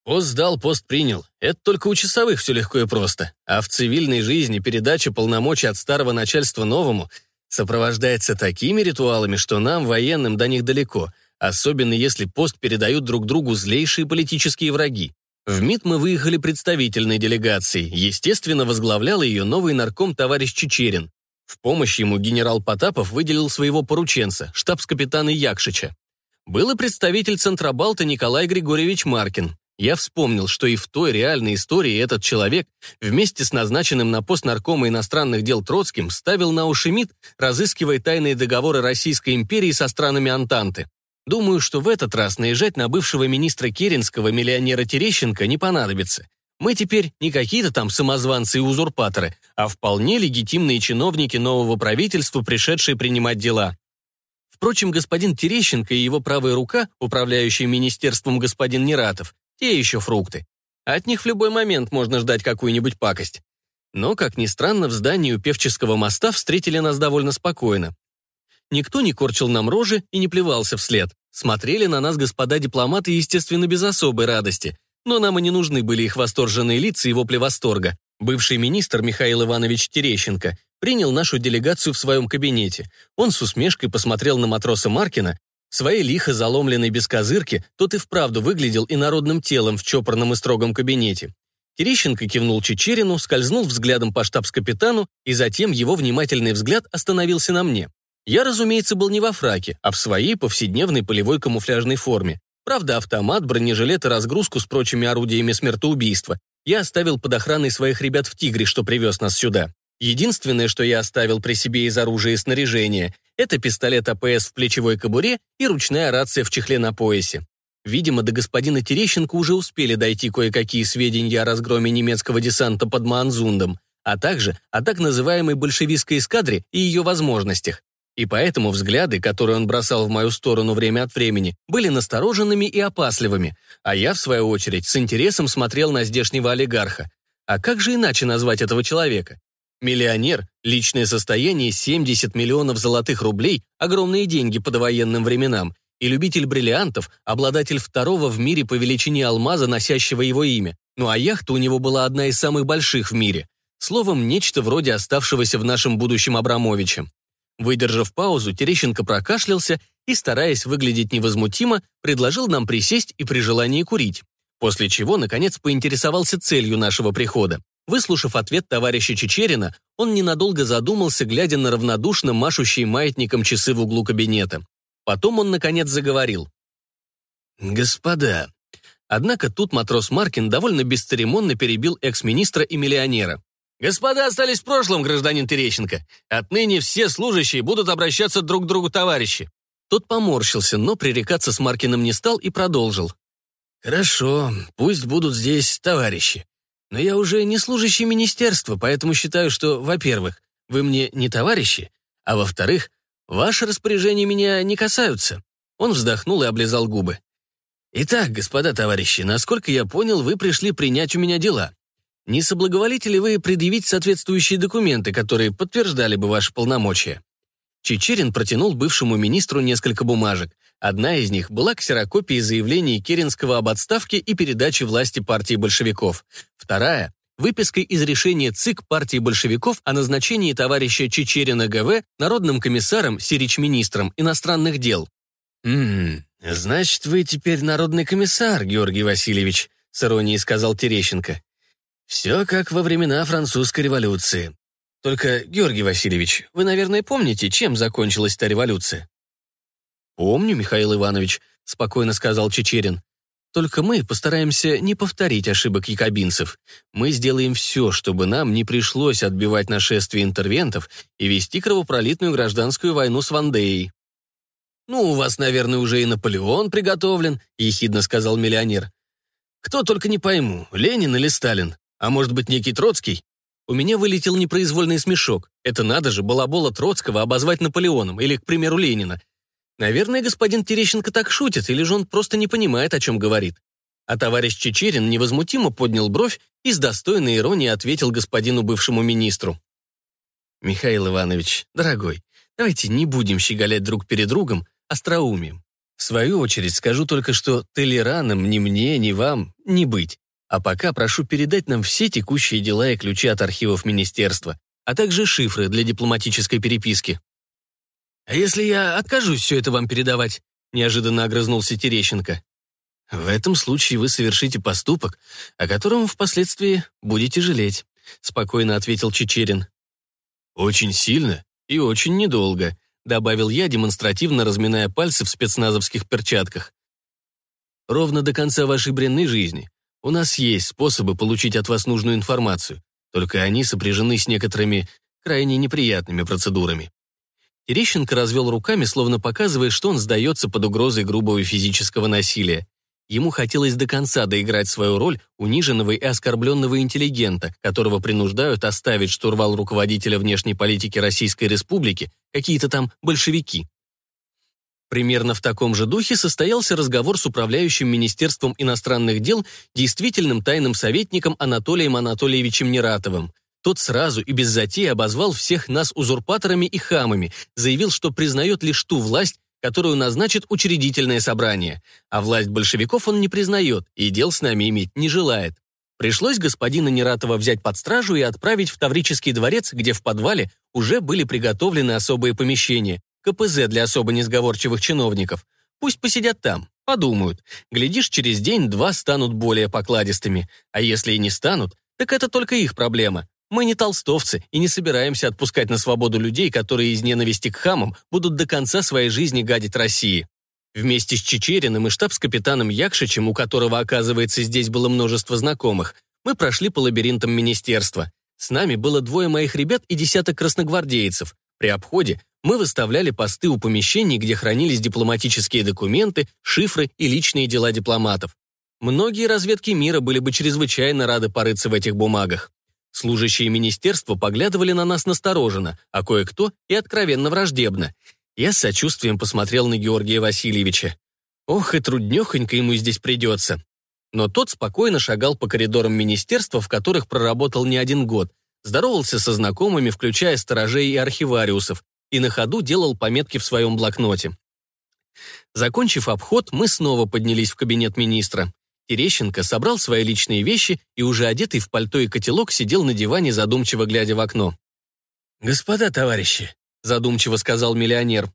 Пост сдал, пост принял. Это только у часовых все легко и просто. А в цивильной жизни передача полномочий от старого начальства новому сопровождается такими ритуалами, что нам, военным, до них далеко – особенно если пост передают друг другу злейшие политические враги. В МИД мы выехали представительной делегацией. Естественно, возглавлял ее новый нарком товарищ Чечерин. В помощь ему генерал Потапов выделил своего порученца, штабс-капитана Якшича. Был и представитель Центробалта Николай Григорьевич Маркин. Я вспомнил, что и в той реальной истории этот человек вместе с назначенным на пост наркома иностранных дел Троцким ставил на уши МИД, разыскивая тайные договоры Российской империи со странами Антанты. Думаю, что в этот раз наезжать на бывшего министра Керенского миллионера Терещенко не понадобится. Мы теперь не какие-то там самозванцы и узурпаторы, а вполне легитимные чиновники нового правительства, пришедшие принимать дела. Впрочем, господин Терещенко и его правая рука, управляющий министерством господин Нератов, те еще фрукты. От них в любой момент можно ждать какую-нибудь пакость. Но, как ни странно, в здании у Певческого моста встретили нас довольно спокойно. Никто не корчил нам рожи и не плевался вслед. Смотрели на нас господа дипломаты, естественно, без особой радости. Но нам и не нужны были их восторженные лица и вопли восторга. Бывший министр Михаил Иванович Терещенко принял нашу делегацию в своем кабинете. Он с усмешкой посмотрел на матроса Маркина. Своей лихо заломленной бескозырке тот и вправду выглядел инородным телом в чопорном и строгом кабинете. Терещенко кивнул Чечерину, скользнул взглядом по штабс-капитану, и затем его внимательный взгляд остановился на мне. Я, разумеется, был не во фраке, а в своей повседневной полевой камуфляжной форме. Правда, автомат, бронежилет и разгрузку с прочими орудиями смертоубийства я оставил под охраной своих ребят в «Тигре», что привез нас сюда. Единственное, что я оставил при себе из оружия и снаряжения, это пистолет АПС в плечевой кобуре и ручная рация в чехле на поясе. Видимо, до господина Терещенко уже успели дойти кое-какие сведения о разгроме немецкого десанта под Маанзундом, а также о так называемой большевистской эскадре и ее возможностях. И поэтому взгляды, которые он бросал в мою сторону время от времени, были настороженными и опасливыми, а я, в свою очередь, с интересом смотрел на здешнего олигарха. А как же иначе назвать этого человека? Миллионер, личное состояние 70 миллионов золотых рублей, огромные деньги по довоенным временам, и любитель бриллиантов, обладатель второго в мире по величине алмаза, носящего его имя. Ну а яхта у него была одна из самых больших в мире. Словом, нечто вроде оставшегося в нашем будущем Абрамовича. Выдержав паузу, Терещенко прокашлялся и, стараясь выглядеть невозмутимо, предложил нам присесть и при желании курить. После чего, наконец, поинтересовался целью нашего прихода. Выслушав ответ товарища Чечерина, он ненадолго задумался, глядя на равнодушно машущие маятником часы в углу кабинета. Потом он, наконец, заговорил. «Господа». Однако тут матрос Маркин довольно бесцеремонно перебил экс-министра и миллионера. «Господа остались в прошлом, гражданин Терещенко. Отныне все служащие будут обращаться друг к другу товарищи». Тот поморщился, но пререкаться с Маркиным не стал и продолжил. «Хорошо, пусть будут здесь товарищи. Но я уже не служащий министерства, поэтому считаю, что, во-первых, вы мне не товарищи, а во-вторых, ваши распоряжения меня не касаются». Он вздохнул и облизал губы. «Итак, господа товарищи, насколько я понял, вы пришли принять у меня дела. Не соблаговолите ли вы предъявить соответствующие документы, которые подтверждали бы ваши полномочия? Чечерин протянул бывшему министру несколько бумажек. Одна из них была ксерокопией заявлений Керенского об отставке и передаче власти партии большевиков. Вторая — выпиской из решения ЦИК партии большевиков о назначении товарища Чечерина ГВ народным комиссаром, сирич-министром иностранных дел. «Ммм, значит, вы теперь народный комиссар, Георгий Васильевич», с иронией сказал Терещенко. «Все как во времена французской революции. Только, Георгий Васильевич, вы, наверное, помните, чем закончилась та революция?» «Помню, Михаил Иванович», — спокойно сказал Чечерин. «Только мы постараемся не повторить ошибок якобинцев. Мы сделаем все, чтобы нам не пришлось отбивать нашествие интервентов и вести кровопролитную гражданскую войну с Вандеей». «Ну, у вас, наверное, уже и Наполеон приготовлен», — ехидно сказал миллионер. «Кто только не пойму, Ленин или Сталин? А может быть, некий Троцкий?» У меня вылетел непроизвольный смешок. Это надо же, балабола Троцкого обозвать Наполеоном или, к примеру, Ленина. Наверное, господин Терещенко так шутит, или же он просто не понимает, о чем говорит. А товарищ Чечерин невозмутимо поднял бровь и с достойной иронией ответил господину бывшему министру. «Михаил Иванович, дорогой, давайте не будем щеголять друг перед другом остроумием. В свою очередь скажу только, что Толераном ни мне, ни вам не быть. А пока прошу передать нам все текущие дела и ключи от архивов министерства, а также шифры для дипломатической переписки. «А если я откажусь все это вам передавать?» — неожиданно огрызнулся Терещенко. «В этом случае вы совершите поступок, о котором впоследствии будете жалеть», — спокойно ответил Чечерин. «Очень сильно и очень недолго», — добавил я, демонстративно разминая пальцы в спецназовских перчатках. «Ровно до конца вашей бренной жизни. У нас есть способы получить от вас нужную информацию, только они сопряжены с некоторыми крайне неприятными процедурами. Терещенко развел руками, словно показывая, что он сдается под угрозой грубого физического насилия. Ему хотелось до конца доиграть свою роль униженного и оскорбленного интеллигента, которого принуждают оставить штурвал руководителя внешней политики Российской Республики какие-то там большевики. Примерно в таком же духе состоялся разговор с управляющим Министерством иностранных дел действительным тайным советником Анатолием Анатольевичем Нератовым – тот сразу и без затеи обозвал всех нас узурпаторами и хамами, заявил, что признает лишь ту власть, которую назначит учредительное собрание, а власть большевиков он не признает и дел с нами иметь не желает. Пришлось господина Нератова взять под стражу и отправить в Таврический дворец, где в подвале уже были приготовлены особые помещения, КПЗ для особо несговорчивых чиновников. Пусть посидят там, подумают. Глядишь, через день-два станут более покладистыми. А если и не станут, так это только их проблема. Мы не толстовцы и не собираемся отпускать на свободу людей, которые из ненависти к хамам будут до конца своей жизни гадить России. Вместе с Чечериным и штабс-капитаном Якшичем, у которого, оказывается, здесь было множество знакомых, мы прошли по лабиринтам министерства. С нами было двое моих ребят и десяток красногвардейцев. При обходе мы выставляли посты у помещений, где хранились дипломатические документы, шифры и личные дела дипломатов. Многие разведки мира были бы чрезвычайно рады порыться в этих бумагах. Служащие министерства поглядывали на нас настороженно, а кое-кто и откровенно враждебно. Я с сочувствием посмотрел на Георгия Васильевича. Ох, и труднехонько ему здесь придется. Но тот спокойно шагал по коридорам министерства, в которых проработал не один год, здоровался со знакомыми, включая сторожей и архивариусов, и на ходу делал пометки в своем блокноте. Закончив обход, мы снова поднялись в кабинет министра. Терещенко собрал свои личные вещи и, уже одетый в пальто и котелок, сидел на диване, задумчиво глядя в окно. «Господа товарищи», — задумчиво сказал миллионер,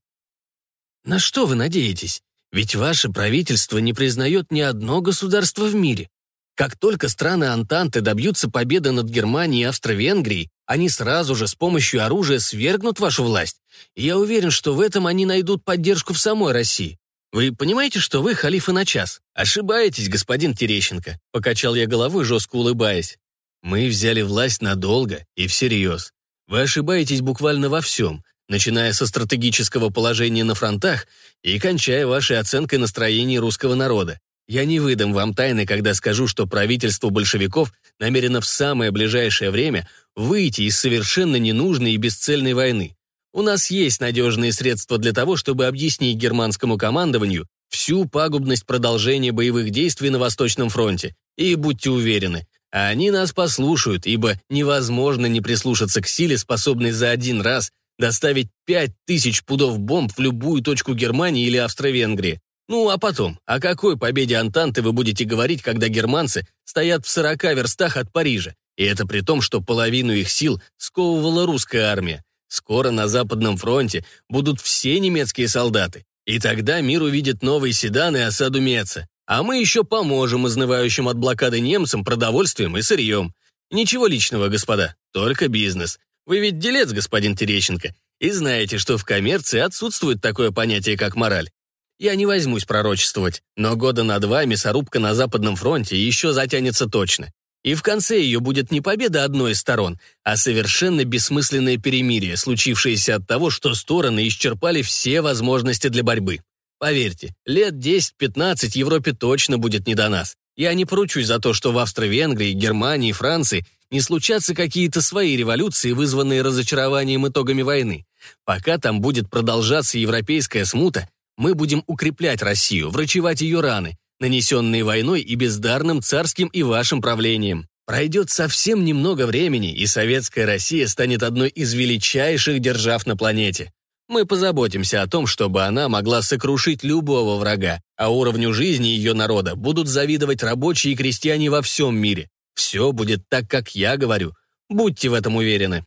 «на что вы надеетесь? Ведь ваше правительство не признает ни одно государство в мире. Как только страны Антанты добьются победы над Германией и Австро-Венгрией, они сразу же с помощью оружия свергнут вашу власть. И я уверен, что в этом они найдут поддержку в самой России. Вы понимаете, что вы халифы на час? Ошибаетесь, господин Терещенко, покачал я головой, жестко улыбаясь. Мы взяли власть надолго и всерьез. Вы ошибаетесь буквально во всем, начиная со стратегического положения на фронтах и кончая вашей оценкой настроений русского народа. Я не выдам вам тайны, когда скажу, что правительство большевиков намерено в самое ближайшее время выйти из совершенно ненужной и бесцельной войны. У нас есть надежные средства для того, чтобы объяснить германскому командованию всю пагубность продолжения боевых действий на Восточном фронте. И будьте уверены, они нас послушают, ибо невозможно не прислушаться к силе, способной за один раз доставить пять тысяч пудов бомб в любую точку Германии или Австро-Венгрии. Ну, а потом, о какой победе Антанты вы будете говорить, когда германцы стоят в 40 верстах от Парижа? И это при том, что половину их сил сковывала русская армия. Скоро на Западном фронте будут все немецкие солдаты. И тогда мир увидит новые седаны и осаду Меца. А мы еще поможем изнывающим от блокады немцам продовольствием и сырьем. Ничего личного, господа, только бизнес. Вы ведь делец, господин Терещенко, и знаете, что в коммерции отсутствует такое понятие, как мораль. Я не возьмусь пророчествовать, но года на два мясорубка на Западном фронте еще затянется точно. И в конце ее будет не победа одной из сторон, а совершенно бессмысленное перемирие, случившееся от того, что стороны исчерпали все возможности для борьбы. Поверьте, лет 10-15 Европе точно будет не до нас. Я не поручусь за то, что в Австро-Венгрии, Германии Франции не случатся какие-то свои революции, вызванные разочарованием итогами войны. Пока там будет продолжаться европейская смута, мы будем укреплять Россию, врачевать ее раны, нанесенные войной и бездарным царским и вашим правлением. Пройдет совсем немного времени, и советская Россия станет одной из величайших держав на планете. Мы позаботимся о том, чтобы она могла сокрушить любого врага, а уровню жизни ее народа будут завидовать рабочие и крестьяне во всем мире. Все будет так, как я говорю. Будьте в этом уверены.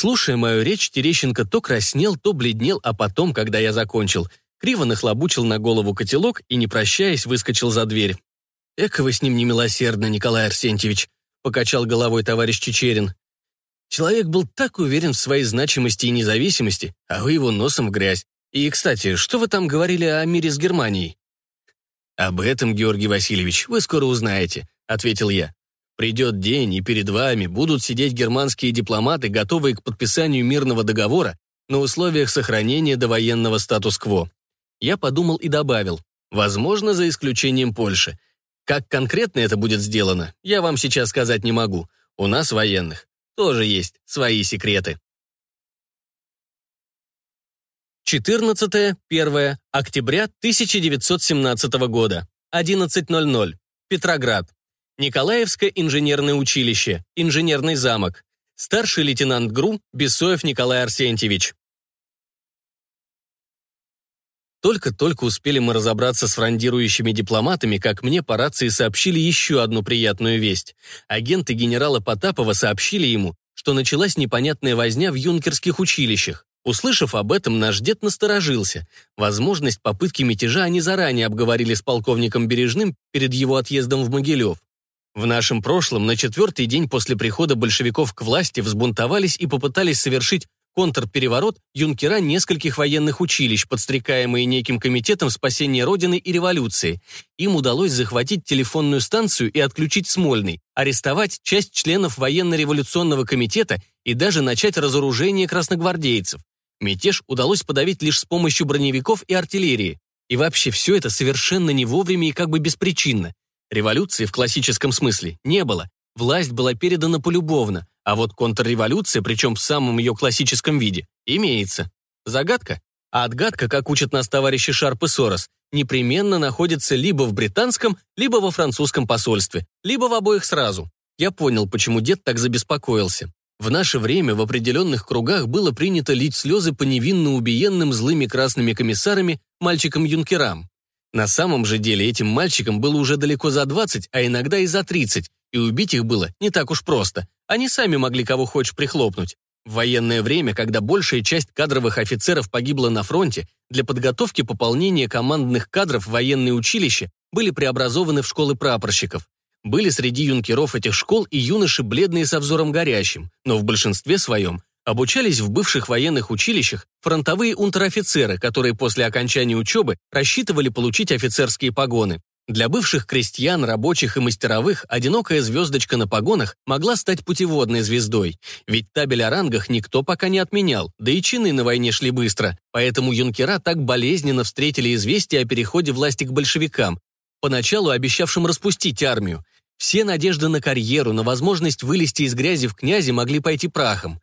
Слушая мою речь, Терещенко то краснел, то бледнел, а потом, когда я закончил, криво нахлобучил на голову котелок и, не прощаясь, выскочил за дверь. «Эка вы с ним немилосердно, Николай Арсентьевич», — покачал головой товарищ Чечерин. «Человек был так уверен в своей значимости и независимости, а вы его носом в грязь. И, кстати, что вы там говорили о мире с Германией?» «Об этом, Георгий Васильевич, вы скоро узнаете», — ответил я. «Придет день, и перед вами будут сидеть германские дипломаты, готовые к подписанию мирного договора на условиях сохранения довоенного статус-кво. Я подумал и добавил, возможно, за исключением Польши. Как конкретно это будет сделано, я вам сейчас сказать не могу. У нас, военных, тоже есть свои секреты. 14-1 октября 1917 года, 11.00, Петроград. Николаевское инженерное училище, инженерный замок. Старший лейтенант ГРУ Бесоев Николай Арсентьевич. Только-только успели мы разобраться с фрондирующими дипломатами, как мне по рации сообщили еще одну приятную весть. Агенты генерала Потапова сообщили ему, что началась непонятная возня в юнкерских училищах. Услышав об этом, наш дед насторожился. Возможность попытки мятежа они заранее обговорили с полковником Бережным перед его отъездом в Могилев. В нашем прошлом, на четвертый день после прихода большевиков к власти, взбунтовались и попытались совершить контрпереворот юнкера нескольких военных училищ, подстрекаемые неким комитетом спасения Родины и революции. Им удалось захватить телефонную станцию и отключить Смольный, арестовать часть членов военно-революционного комитета и даже начать разоружение красногвардейцев. Мятеж удалось подавить лишь с помощью броневиков и артиллерии. И вообще все это совершенно не вовремя и как бы беспричинно. Революции в классическом смысле не было. Власть была передана полюбовно, а вот контрреволюция, причем в самом ее классическом виде, имеется. Загадка? А отгадка, как учат нас товарищи Шарп и Сорос, непременно находится либо в британском, либо во французском посольстве, либо в обоих сразу. Я понял, почему дед так забеспокоился. В наше время в определенных кругах было принято лить слезы по невинно убиенным злыми красными комиссарами мальчикам-юнкерам. На самом же деле этим мальчикам было уже далеко за 20, а иногда и за 30, и убить их было не так уж просто. Они сами могли кого хочешь прихлопнуть. В военное время, когда большая часть кадровых офицеров погибла на фронте, для подготовки пополнения командных кадров военные училища были преобразованы в школы прапорщиков. Были среди юнкеров этих школ и юноши бледные со взором горящим, но в большинстве своем обучались в бывших военных училищах фронтовые унтер-офицеры, которые после окончания учебы рассчитывали получить офицерские погоны. Для бывших крестьян, рабочих и мастеровых одинокая звездочка на погонах могла стать путеводной звездой. Ведь табель о рангах никто пока не отменял, да и чины на войне шли быстро. Поэтому юнкера так болезненно встретили известие о переходе власти к большевикам, поначалу обещавшим распустить армию. Все надежды на карьеру, на возможность вылезти из грязи в князи могли пойти прахом.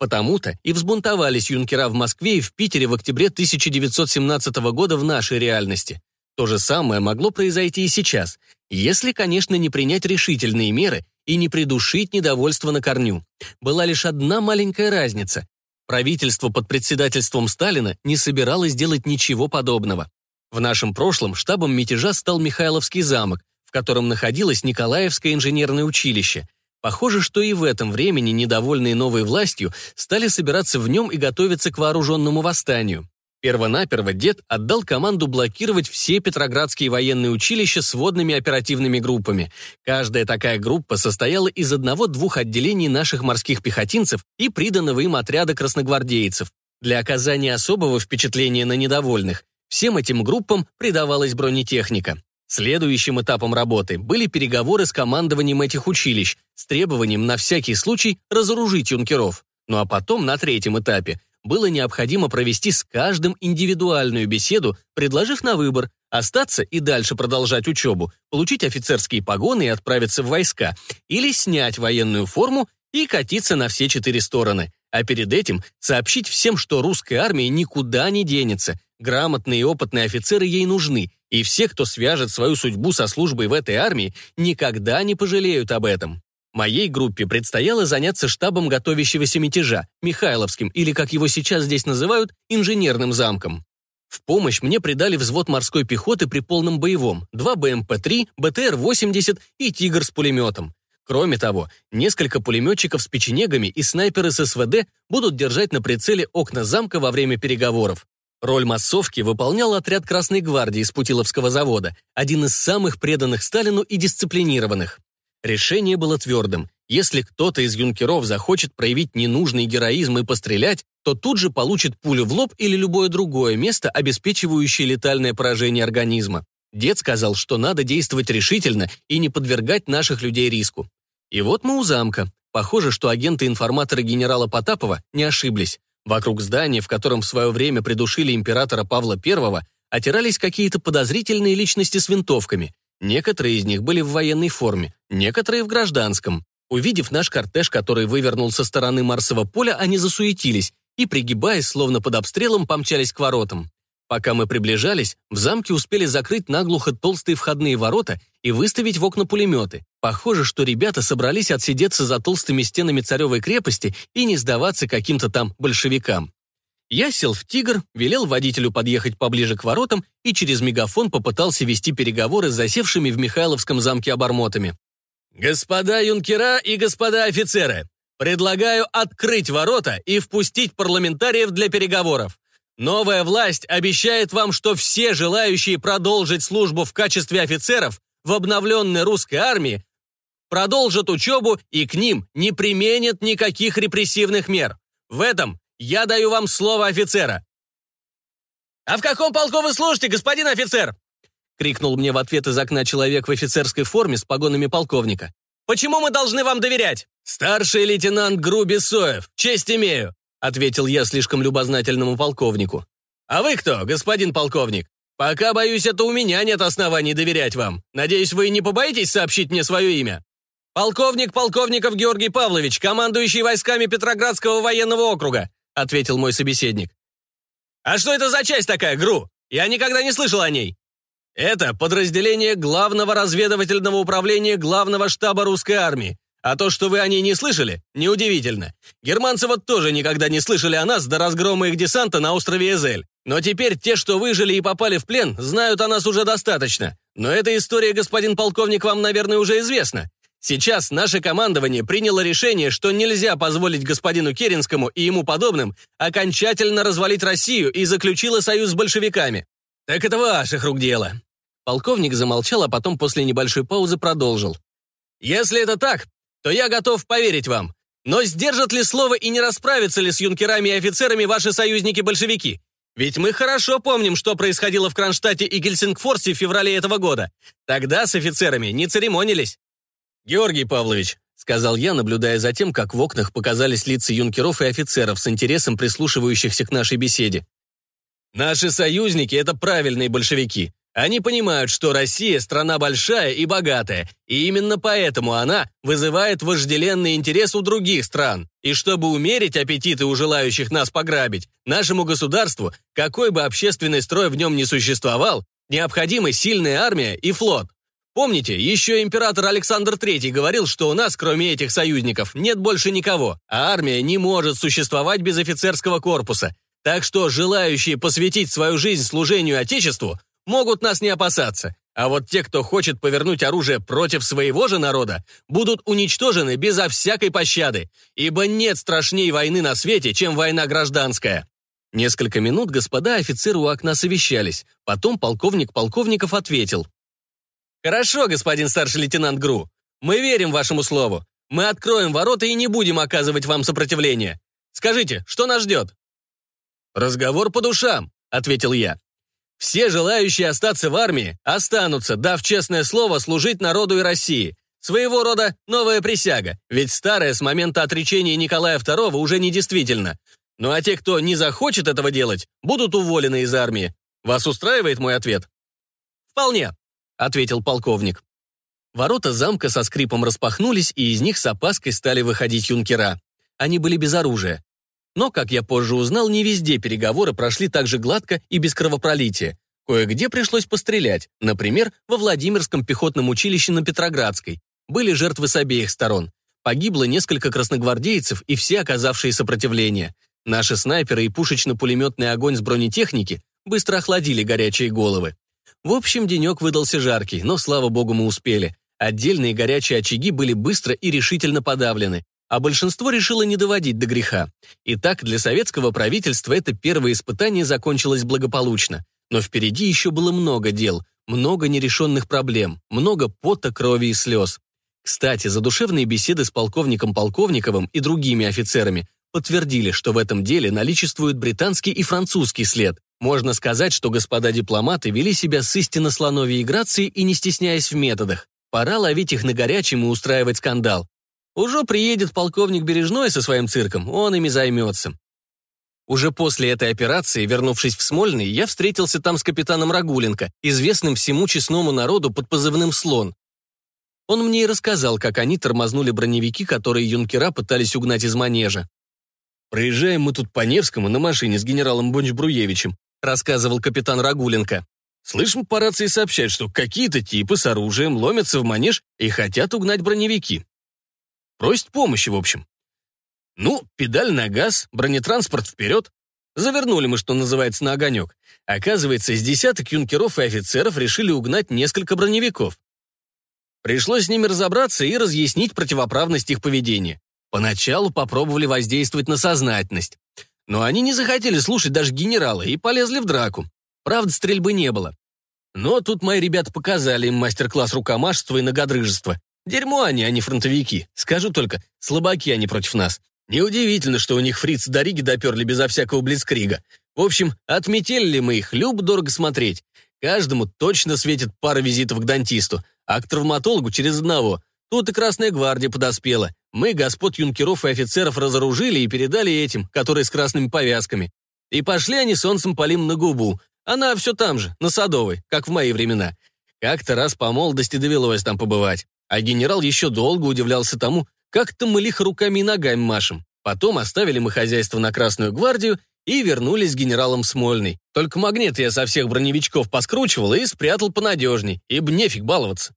Потому-то и взбунтовались юнкера в Москве и в Питере в октябре 1917 года в нашей реальности. То же самое могло произойти и сейчас, если, конечно, не принять решительные меры и не придушить недовольство на корню. Была лишь одна маленькая разница. Правительство под председательством Сталина не собиралось делать ничего подобного. В нашем прошлом штабом мятежа стал Михайловский замок, в котором находилось Николаевское инженерное училище. Похоже, что и в этом времени недовольные новой властью стали собираться в нем и готовиться к вооруженному восстанию. Первонаперво дед отдал команду блокировать все Петроградские военные училища с водными оперативными группами. Каждая такая группа состояла из одного-двух отделений наших морских пехотинцев и приданного им отряда красногвардейцев. Для оказания особого впечатления на недовольных всем этим группам придавалась бронетехника. Следующим этапом работы были переговоры с командованием этих училищ с требованием на всякий случай разоружить юнкеров. Ну а потом, на третьем этапе, было необходимо провести с каждым индивидуальную беседу, предложив на выбор остаться и дальше продолжать учебу, получить офицерские погоны и отправиться в войска, или снять военную форму и катиться на все четыре стороны. А перед этим сообщить всем, что русская армия никуда не денется, грамотные и опытные офицеры ей нужны, и все, кто свяжет свою судьбу со службой в этой армии, никогда не пожалеют об этом. Моей группе предстояло заняться штабом готовящегося мятежа, Михайловским, или, как его сейчас здесь называют, инженерным замком. В помощь мне придали взвод морской пехоты при полном боевом, два БМП-3, БТР-80 и «Тигр» с пулеметом. Кроме того, несколько пулеметчиков с печенегами и снайперы с СВД будут держать на прицеле окна замка во время переговоров. Роль массовки выполнял отряд Красной гвардии с Путиловского завода, один из самых преданных Сталину и дисциплинированных. Решение было твердым. Если кто-то из юнкеров захочет проявить ненужный героизм и пострелять, то тут же получит пулю в лоб или любое другое место, обеспечивающее летальное поражение организма. Дед сказал, что надо действовать решительно и не подвергать наших людей риску. И вот мы у замка. Похоже, что агенты-информаторы генерала Потапова не ошиблись. Вокруг здания, в котором в свое время придушили императора Павла I, отирались какие-то подозрительные личности с винтовками. Некоторые из них были в военной форме, некоторые в гражданском. Увидев наш кортеж, который вывернул со стороны Марсового поля, они засуетились и, пригибаясь, словно под обстрелом, помчались к воротам. Пока мы приближались, в замке успели закрыть наглухо толстые входные ворота и выставить в окна пулеметы. Похоже, что ребята собрались отсидеться за толстыми стенами царевой крепости и не сдаваться каким-то там большевикам. Я сел в «Тигр», велел водителю подъехать поближе к воротам и через мегафон попытался вести переговоры с засевшими в Михайловском замке обормотами. «Господа юнкера и господа офицеры, предлагаю открыть ворота и впустить парламентариев для переговоров. Новая власть обещает вам, что все желающие продолжить службу в качестве офицеров в обновленной русской армии продолжат учебу и к ним не применят никаких репрессивных мер. В этом я даю вам слово офицера». «А в каком полку вы служите, господин офицер?» крикнул мне в ответ из окна человек в офицерской форме с погонами полковника. «Почему мы должны вам доверять?» «Старший лейтенант Грубисоев, честь имею», ответил я слишком любознательному полковнику. «А вы кто, господин полковник? Пока, боюсь, это у меня нет оснований доверять вам. Надеюсь, вы не побоитесь сообщить мне свое имя?» «Полковник Полковников Георгий Павлович, командующий войсками Петроградского военного округа», — ответил мой собеседник. «А что это за часть такая, ГРУ? Я никогда не слышал о ней». «Это подразделение Главного разведывательного управления Главного штаба русской армии. А то, что вы о ней не слышали, неудивительно. Германцы вот тоже никогда не слышали о нас до разгрома их десанта на острове Эзель. Но теперь те, что выжили и попали в плен, знают о нас уже достаточно. Но эта история, господин полковник, вам, наверное, уже известна. Сейчас наше командование приняло решение, что нельзя позволить господину Керенскому и ему подобным окончательно развалить Россию и заключило союз с большевиками. Так это ваших рук дело. Полковник замолчал, а потом после небольшой паузы продолжил. Если это так, то я готов поверить вам. Но сдержат ли слово и не расправятся ли с юнкерами и офицерами ваши союзники-большевики? Ведь мы хорошо помним, что происходило в Кронштадте и Гельсингфорсе в феврале этого года. Тогда с офицерами не церемонились. «Георгий Павлович», — сказал я, наблюдая за тем, как в окнах показались лица юнкеров и офицеров с интересом прислушивающихся к нашей беседе. «Наши союзники — это правильные большевики. Они понимают, что Россия – страна большая и богатая, и именно поэтому она вызывает вожделенный интерес у других стран. И чтобы умерить аппетиты у желающих нас пограбить, нашему государству, какой бы общественный строй в нем ни существовал, необходима сильная армия и флот. Помните, еще император Александр III говорил, что у нас, кроме этих союзников, нет больше никого, а армия не может существовать без офицерского корпуса. Так что желающие посвятить свою жизнь служению Отечеству могут нас не опасаться. А вот те, кто хочет повернуть оружие против своего же народа, будут уничтожены безо всякой пощады, ибо нет страшней войны на свете, чем война гражданская. Несколько минут господа офицеры у окна совещались, потом полковник Полковников ответил. «Хорошо, господин старший лейтенант ГРУ. Мы верим вашему слову. Мы откроем ворота и не будем оказывать вам сопротивление. Скажите, что нас ждет?» «Разговор по душам», — ответил я. «Все желающие остаться в армии останутся, дав честное слово служить народу и России. Своего рода новая присяга, ведь старая с момента отречения Николая II уже недействительна. Ну а те, кто не захочет этого делать, будут уволены из армии. Вас устраивает мой ответ?» «Вполне», ответил полковник. Ворота замка со скрипом распахнулись, и из них с опаской стали выходить юнкера. Они были без оружия. Но, как я позже узнал, не везде переговоры прошли так же гладко и без кровопролития. Кое-где пришлось пострелять, например, во Владимирском пехотном училище на Петроградской. Были жертвы с обеих сторон. Погибло несколько красногвардейцев и все оказавшие сопротивление. Наши снайперы и пушечно-пулеметный огонь с бронетехники быстро охладили горячие головы. В общем, денек выдался жаркий, но, слава богу, мы успели. Отдельные горячие очаги были быстро и решительно подавлены, а большинство решило не доводить до греха. Итак, для советского правительства это первое испытание закончилось благополучно. Но впереди еще было много дел, много нерешенных проблем, много пота, крови и слез. Кстати, задушевные беседы с полковником Полковниковым и другими офицерами подтвердили, что в этом деле наличествует британский и французский след. Можно сказать, что господа дипломаты вели себя с истинно слоновьей грацией и не стесняясь в методах. Пора ловить их на горячем и устраивать скандал. Уже приедет полковник Бережной со своим цирком, он ими займется. Уже после этой операции, вернувшись в Смольный, я встретился там с капитаном Рагуленко, известным всему честному народу под позывным «Слон». Он мне и рассказал, как они тормознули броневики, которые юнкера пытались угнать из манежа. Проезжаем мы тут по Невскому на машине с генералом Бонч-Бруевичем рассказывал капитан Рагуленко. Слышим по рации сообщать, что какие-то типы с оружием ломятся в манеж и хотят угнать броневики. Просят помощи, в общем. Ну, педаль на газ, бронетранспорт вперед. Завернули мы, что называется, на огонек. Оказывается, из десяток юнкеров и офицеров решили угнать несколько броневиков. Пришлось с ними разобраться и разъяснить противоправность их поведения. Поначалу попробовали воздействовать на сознательность. Но они не захотели слушать даже генерала и полезли в драку. Правда, стрельбы не было. Но тут мои ребята показали им мастер-класс рукомашества и нагодрыжества. Дерьмо они, а не фронтовики. Скажу только, слабаки они против нас. Неудивительно, что у них фрицы до Риги доперли безо всякого блицкрига. В общем, отметили мы их, любо дорого смотреть. Каждому точно светит пара визитов к дантисту, а к травматологу через одного. Тут и Красная гвардия подоспела. Мы господ юнкеров и офицеров разоружили и передали этим, которые с красными повязками. И пошли они солнцем полим на губу. Она все там же, на Садовой, как в мои времена. Как-то раз по молодости довелось там побывать. А генерал еще долго удивлялся тому, как-то мы лихо руками и ногами машем. Потом оставили мы хозяйство на Красную гвардию и вернулись с генералом Смольный. Только магнит я со всех броневичков поскручивал и спрятал понадежней, ибо нефиг баловаться.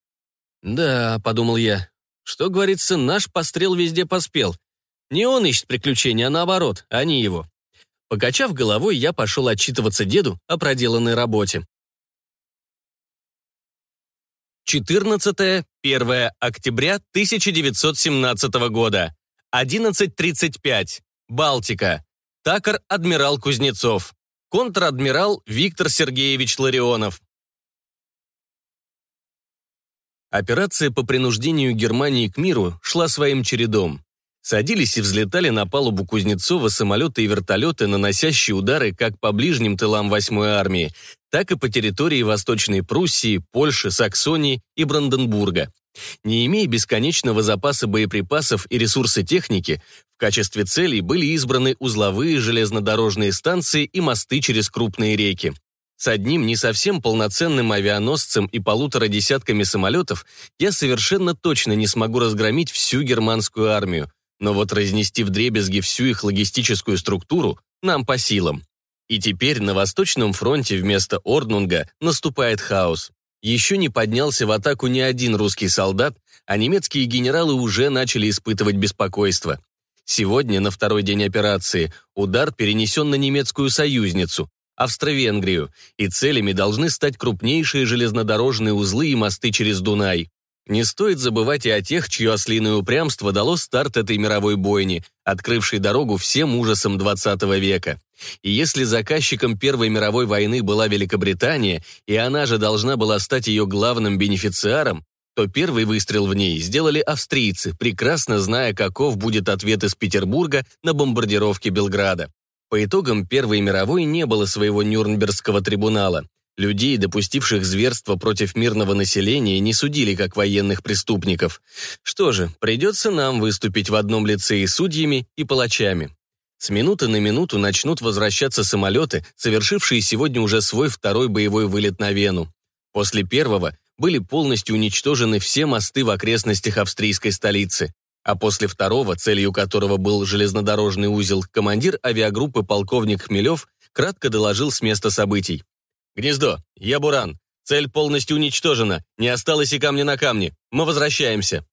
«Да», — подумал я, что, говорится, наш пострел везде поспел. Не он ищет приключения, а наоборот, они его. Покачав головой, я пошел отчитываться деду о проделанной работе. 14-1 октября 1917 года. 11.35. Балтика. Такар адмирал Кузнецов. Контр-адмирал Виктор Сергеевич Ларионов. Операция по принуждению Германии к миру шла своим чередом. Садились и взлетали на палубу Кузнецова самолеты и вертолеты, наносящие удары как по ближним тылам 8-й армии, так и по территории Восточной Пруссии, Польши, Саксонии и Бранденбурга. Не имея бесконечного запаса боеприпасов и ресурсы техники, в качестве целей были избраны узловые железнодорожные станции и мосты через крупные реки. С одним не совсем полноценным авианосцем и полутора десятками самолетов я совершенно точно не смогу разгромить всю германскую армию, но вот разнести вдребезги всю их логистическую структуру нам по силам. И теперь на Восточном фронте вместо Орднунга наступает хаос. Еще не поднялся в атаку ни один русский солдат, а немецкие генералы уже начали испытывать беспокойство. Сегодня, на второй день операции, удар перенесен на немецкую союзницу, Австро-Венгрию, и целями должны стать крупнейшие железнодорожные узлы и мосты через Дунай. Не стоит забывать и о тех, чье ослиное упрямство дало старт этой мировой бойне, открывшей дорогу всем ужасам XX века. И если заказчиком Первой мировой войны была Великобритания, и она же должна была стать ее главным бенефициаром, то первый выстрел в ней сделали австрийцы, прекрасно зная, каков будет ответ из Петербурга на бомбардировки Белграда. По итогам Первой мировой не было своего Нюрнбергского трибунала. Людей, допустивших зверство против мирного населения, не судили как военных преступников. Что же, придется нам выступить в одном лице и судьями, и палачами. С минуты на минуту начнут возвращаться самолеты, совершившие сегодня уже свой второй боевой вылет на Вену. После первого были полностью уничтожены все мосты в окрестностях австрийской столицы. А после второго, целью которого был железнодорожный узел, командир авиагруппы полковник Хмелев кратко доложил с места событий. «Гнездо, я Буран. Цель полностью уничтожена. Не осталось и камня на камне. Мы возвращаемся».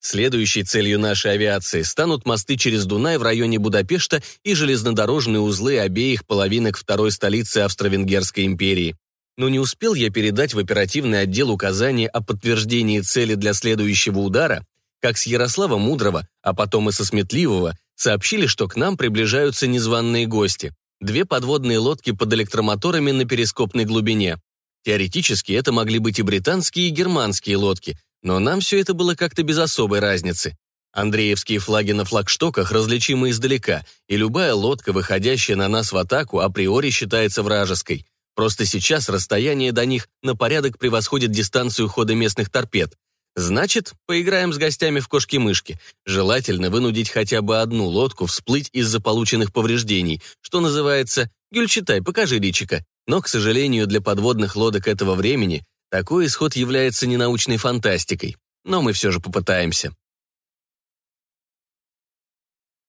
Следующей целью нашей авиации станут мосты через Дунай в районе Будапешта и железнодорожные узлы обеих половинок второй столицы Австро-Венгерской империи. Но не успел я передать в оперативный отдел указания о подтверждении цели для следующего удара, как с Ярослава Мудрого, а потом и со Сметливого, сообщили, что к нам приближаются незваные гости. Две подводные лодки под электромоторами на перископной глубине. Теоретически это могли быть и британские, и германские лодки, но нам все это было как-то без особой разницы. Андреевские флаги на флагштоках различимы издалека, и любая лодка, выходящая на нас в атаку, априори считается вражеской. Просто сейчас расстояние до них на порядок превосходит дистанцию хода местных торпед. Значит, поиграем с гостями в кошки-мышки. Желательно вынудить хотя бы одну лодку всплыть из-за полученных повреждений, что называется «Гюльчатай, покажи личика». Но, к сожалению, для подводных лодок этого времени такой исход является ненаучной фантастикой. Но мы все же попытаемся.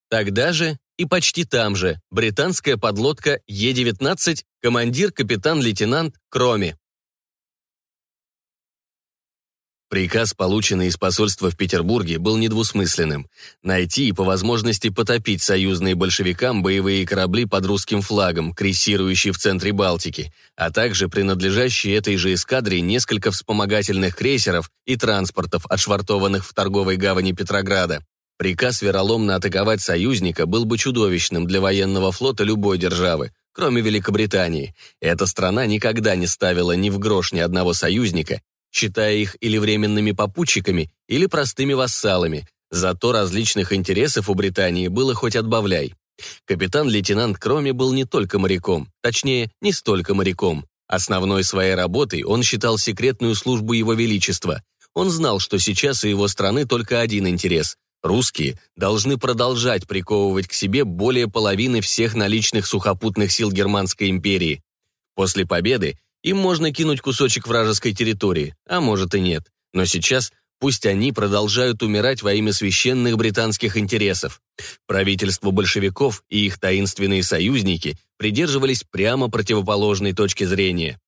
Тогда же и почти там же британская подлодка Е-19, командир капитан-лейтенант Кроми. Приказ, полученный из посольства в Петербурге, был недвусмысленным – найти и по возможности потопить союзные большевикам боевые корабли под русским флагом, крейсирующие в центре Балтики, а также принадлежащие этой же эскадре несколько вспомогательных крейсеров и транспортов, отшвартованных в торговой гавани Петрограда. Приказ вероломно атаковать союзника был бы чудовищным для военного флота любой державы, кроме Великобритании. Эта страна никогда не ставила ни в грош ни одного союзника считая их или временными попутчиками, или простыми вассалами. Зато различных интересов у Британии было хоть отбавляй. Капитан-лейтенант Кроми был не только моряком, точнее, не столько моряком. Основной своей работой он считал секретную службу Его Величества. Он знал, что сейчас у его страны только один интерес. Русские должны продолжать приковывать к себе более половины всех наличных сухопутных сил Германской империи. После победы им можно кинуть кусочек вражеской территории, а может и нет. Но сейчас пусть они продолжают умирать во имя священных британских интересов. Правительство большевиков и их таинственные союзники придерживались прямо противоположной точки зрения.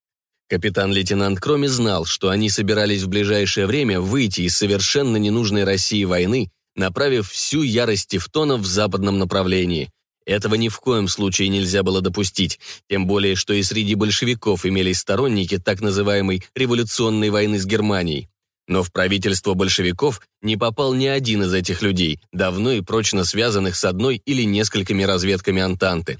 Капитан-лейтенант Кроми знал, что они собирались в ближайшее время выйти из совершенно ненужной России войны, направив всю ярость тевтонов в западном направлении. Этого ни в коем случае нельзя было допустить, тем более, что и среди большевиков имелись сторонники так называемой революционной войны с Германией. Но в правительство большевиков не попал ни один из этих людей, давно и прочно связанных с одной или несколькими разведками Антанты.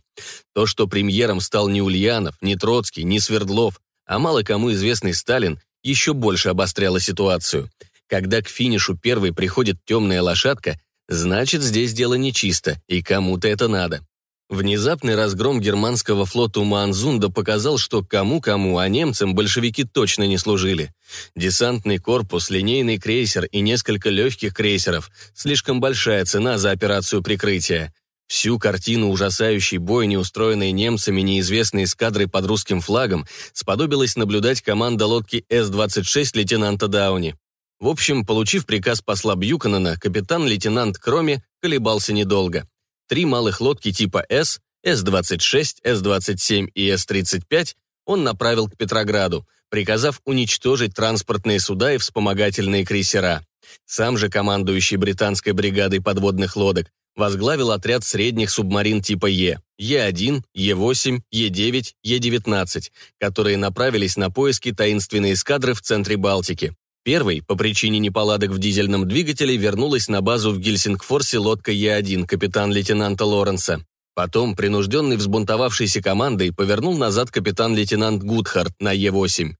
То, что премьером стал не Ульянов, не Троцкий, не Свердлов, а мало кому известный Сталин, еще больше обостряло ситуацию. Когда к финишу первой приходит темная лошадка, Значит, здесь дело нечисто, и кому-то это надо. Внезапный разгром германского флота у Манзунда показал, что кому-кому, а немцам большевики точно не служили. Десантный корпус, линейный крейсер и несколько легких крейсеров – слишком большая цена за операцию прикрытия. Всю картину ужасающей бойни, устроенной немцами неизвестной эскадрой под русским флагом, сподобилась наблюдать команда лодки С-26 лейтенанта Дауни. В общем, получив приказ посла Бьюканена, капитан-лейтенант Кроми колебался недолго. Три малых лодки типа «С», С-26, С-27 и С-35 он направил к Петрограду. приказав уничтожить транспортные суда и вспомогательные крейсера. Сам же командующий британской бригадой подводных лодок возглавил отряд средних субмарин типа Е, Е-1, Е-8, Е-9, Е-19, которые направились на поиски таинственной эскадры в центре Балтики. Первой, по причине неполадок в дизельном двигателе, вернулась на базу в Гельсингфорсе лодка Е-1 капитан-лейтенанта Лоренса. Потом, принужденный взбунтовавшейся командой, повернул назад капитан-лейтенант Гудхарт на Е-8.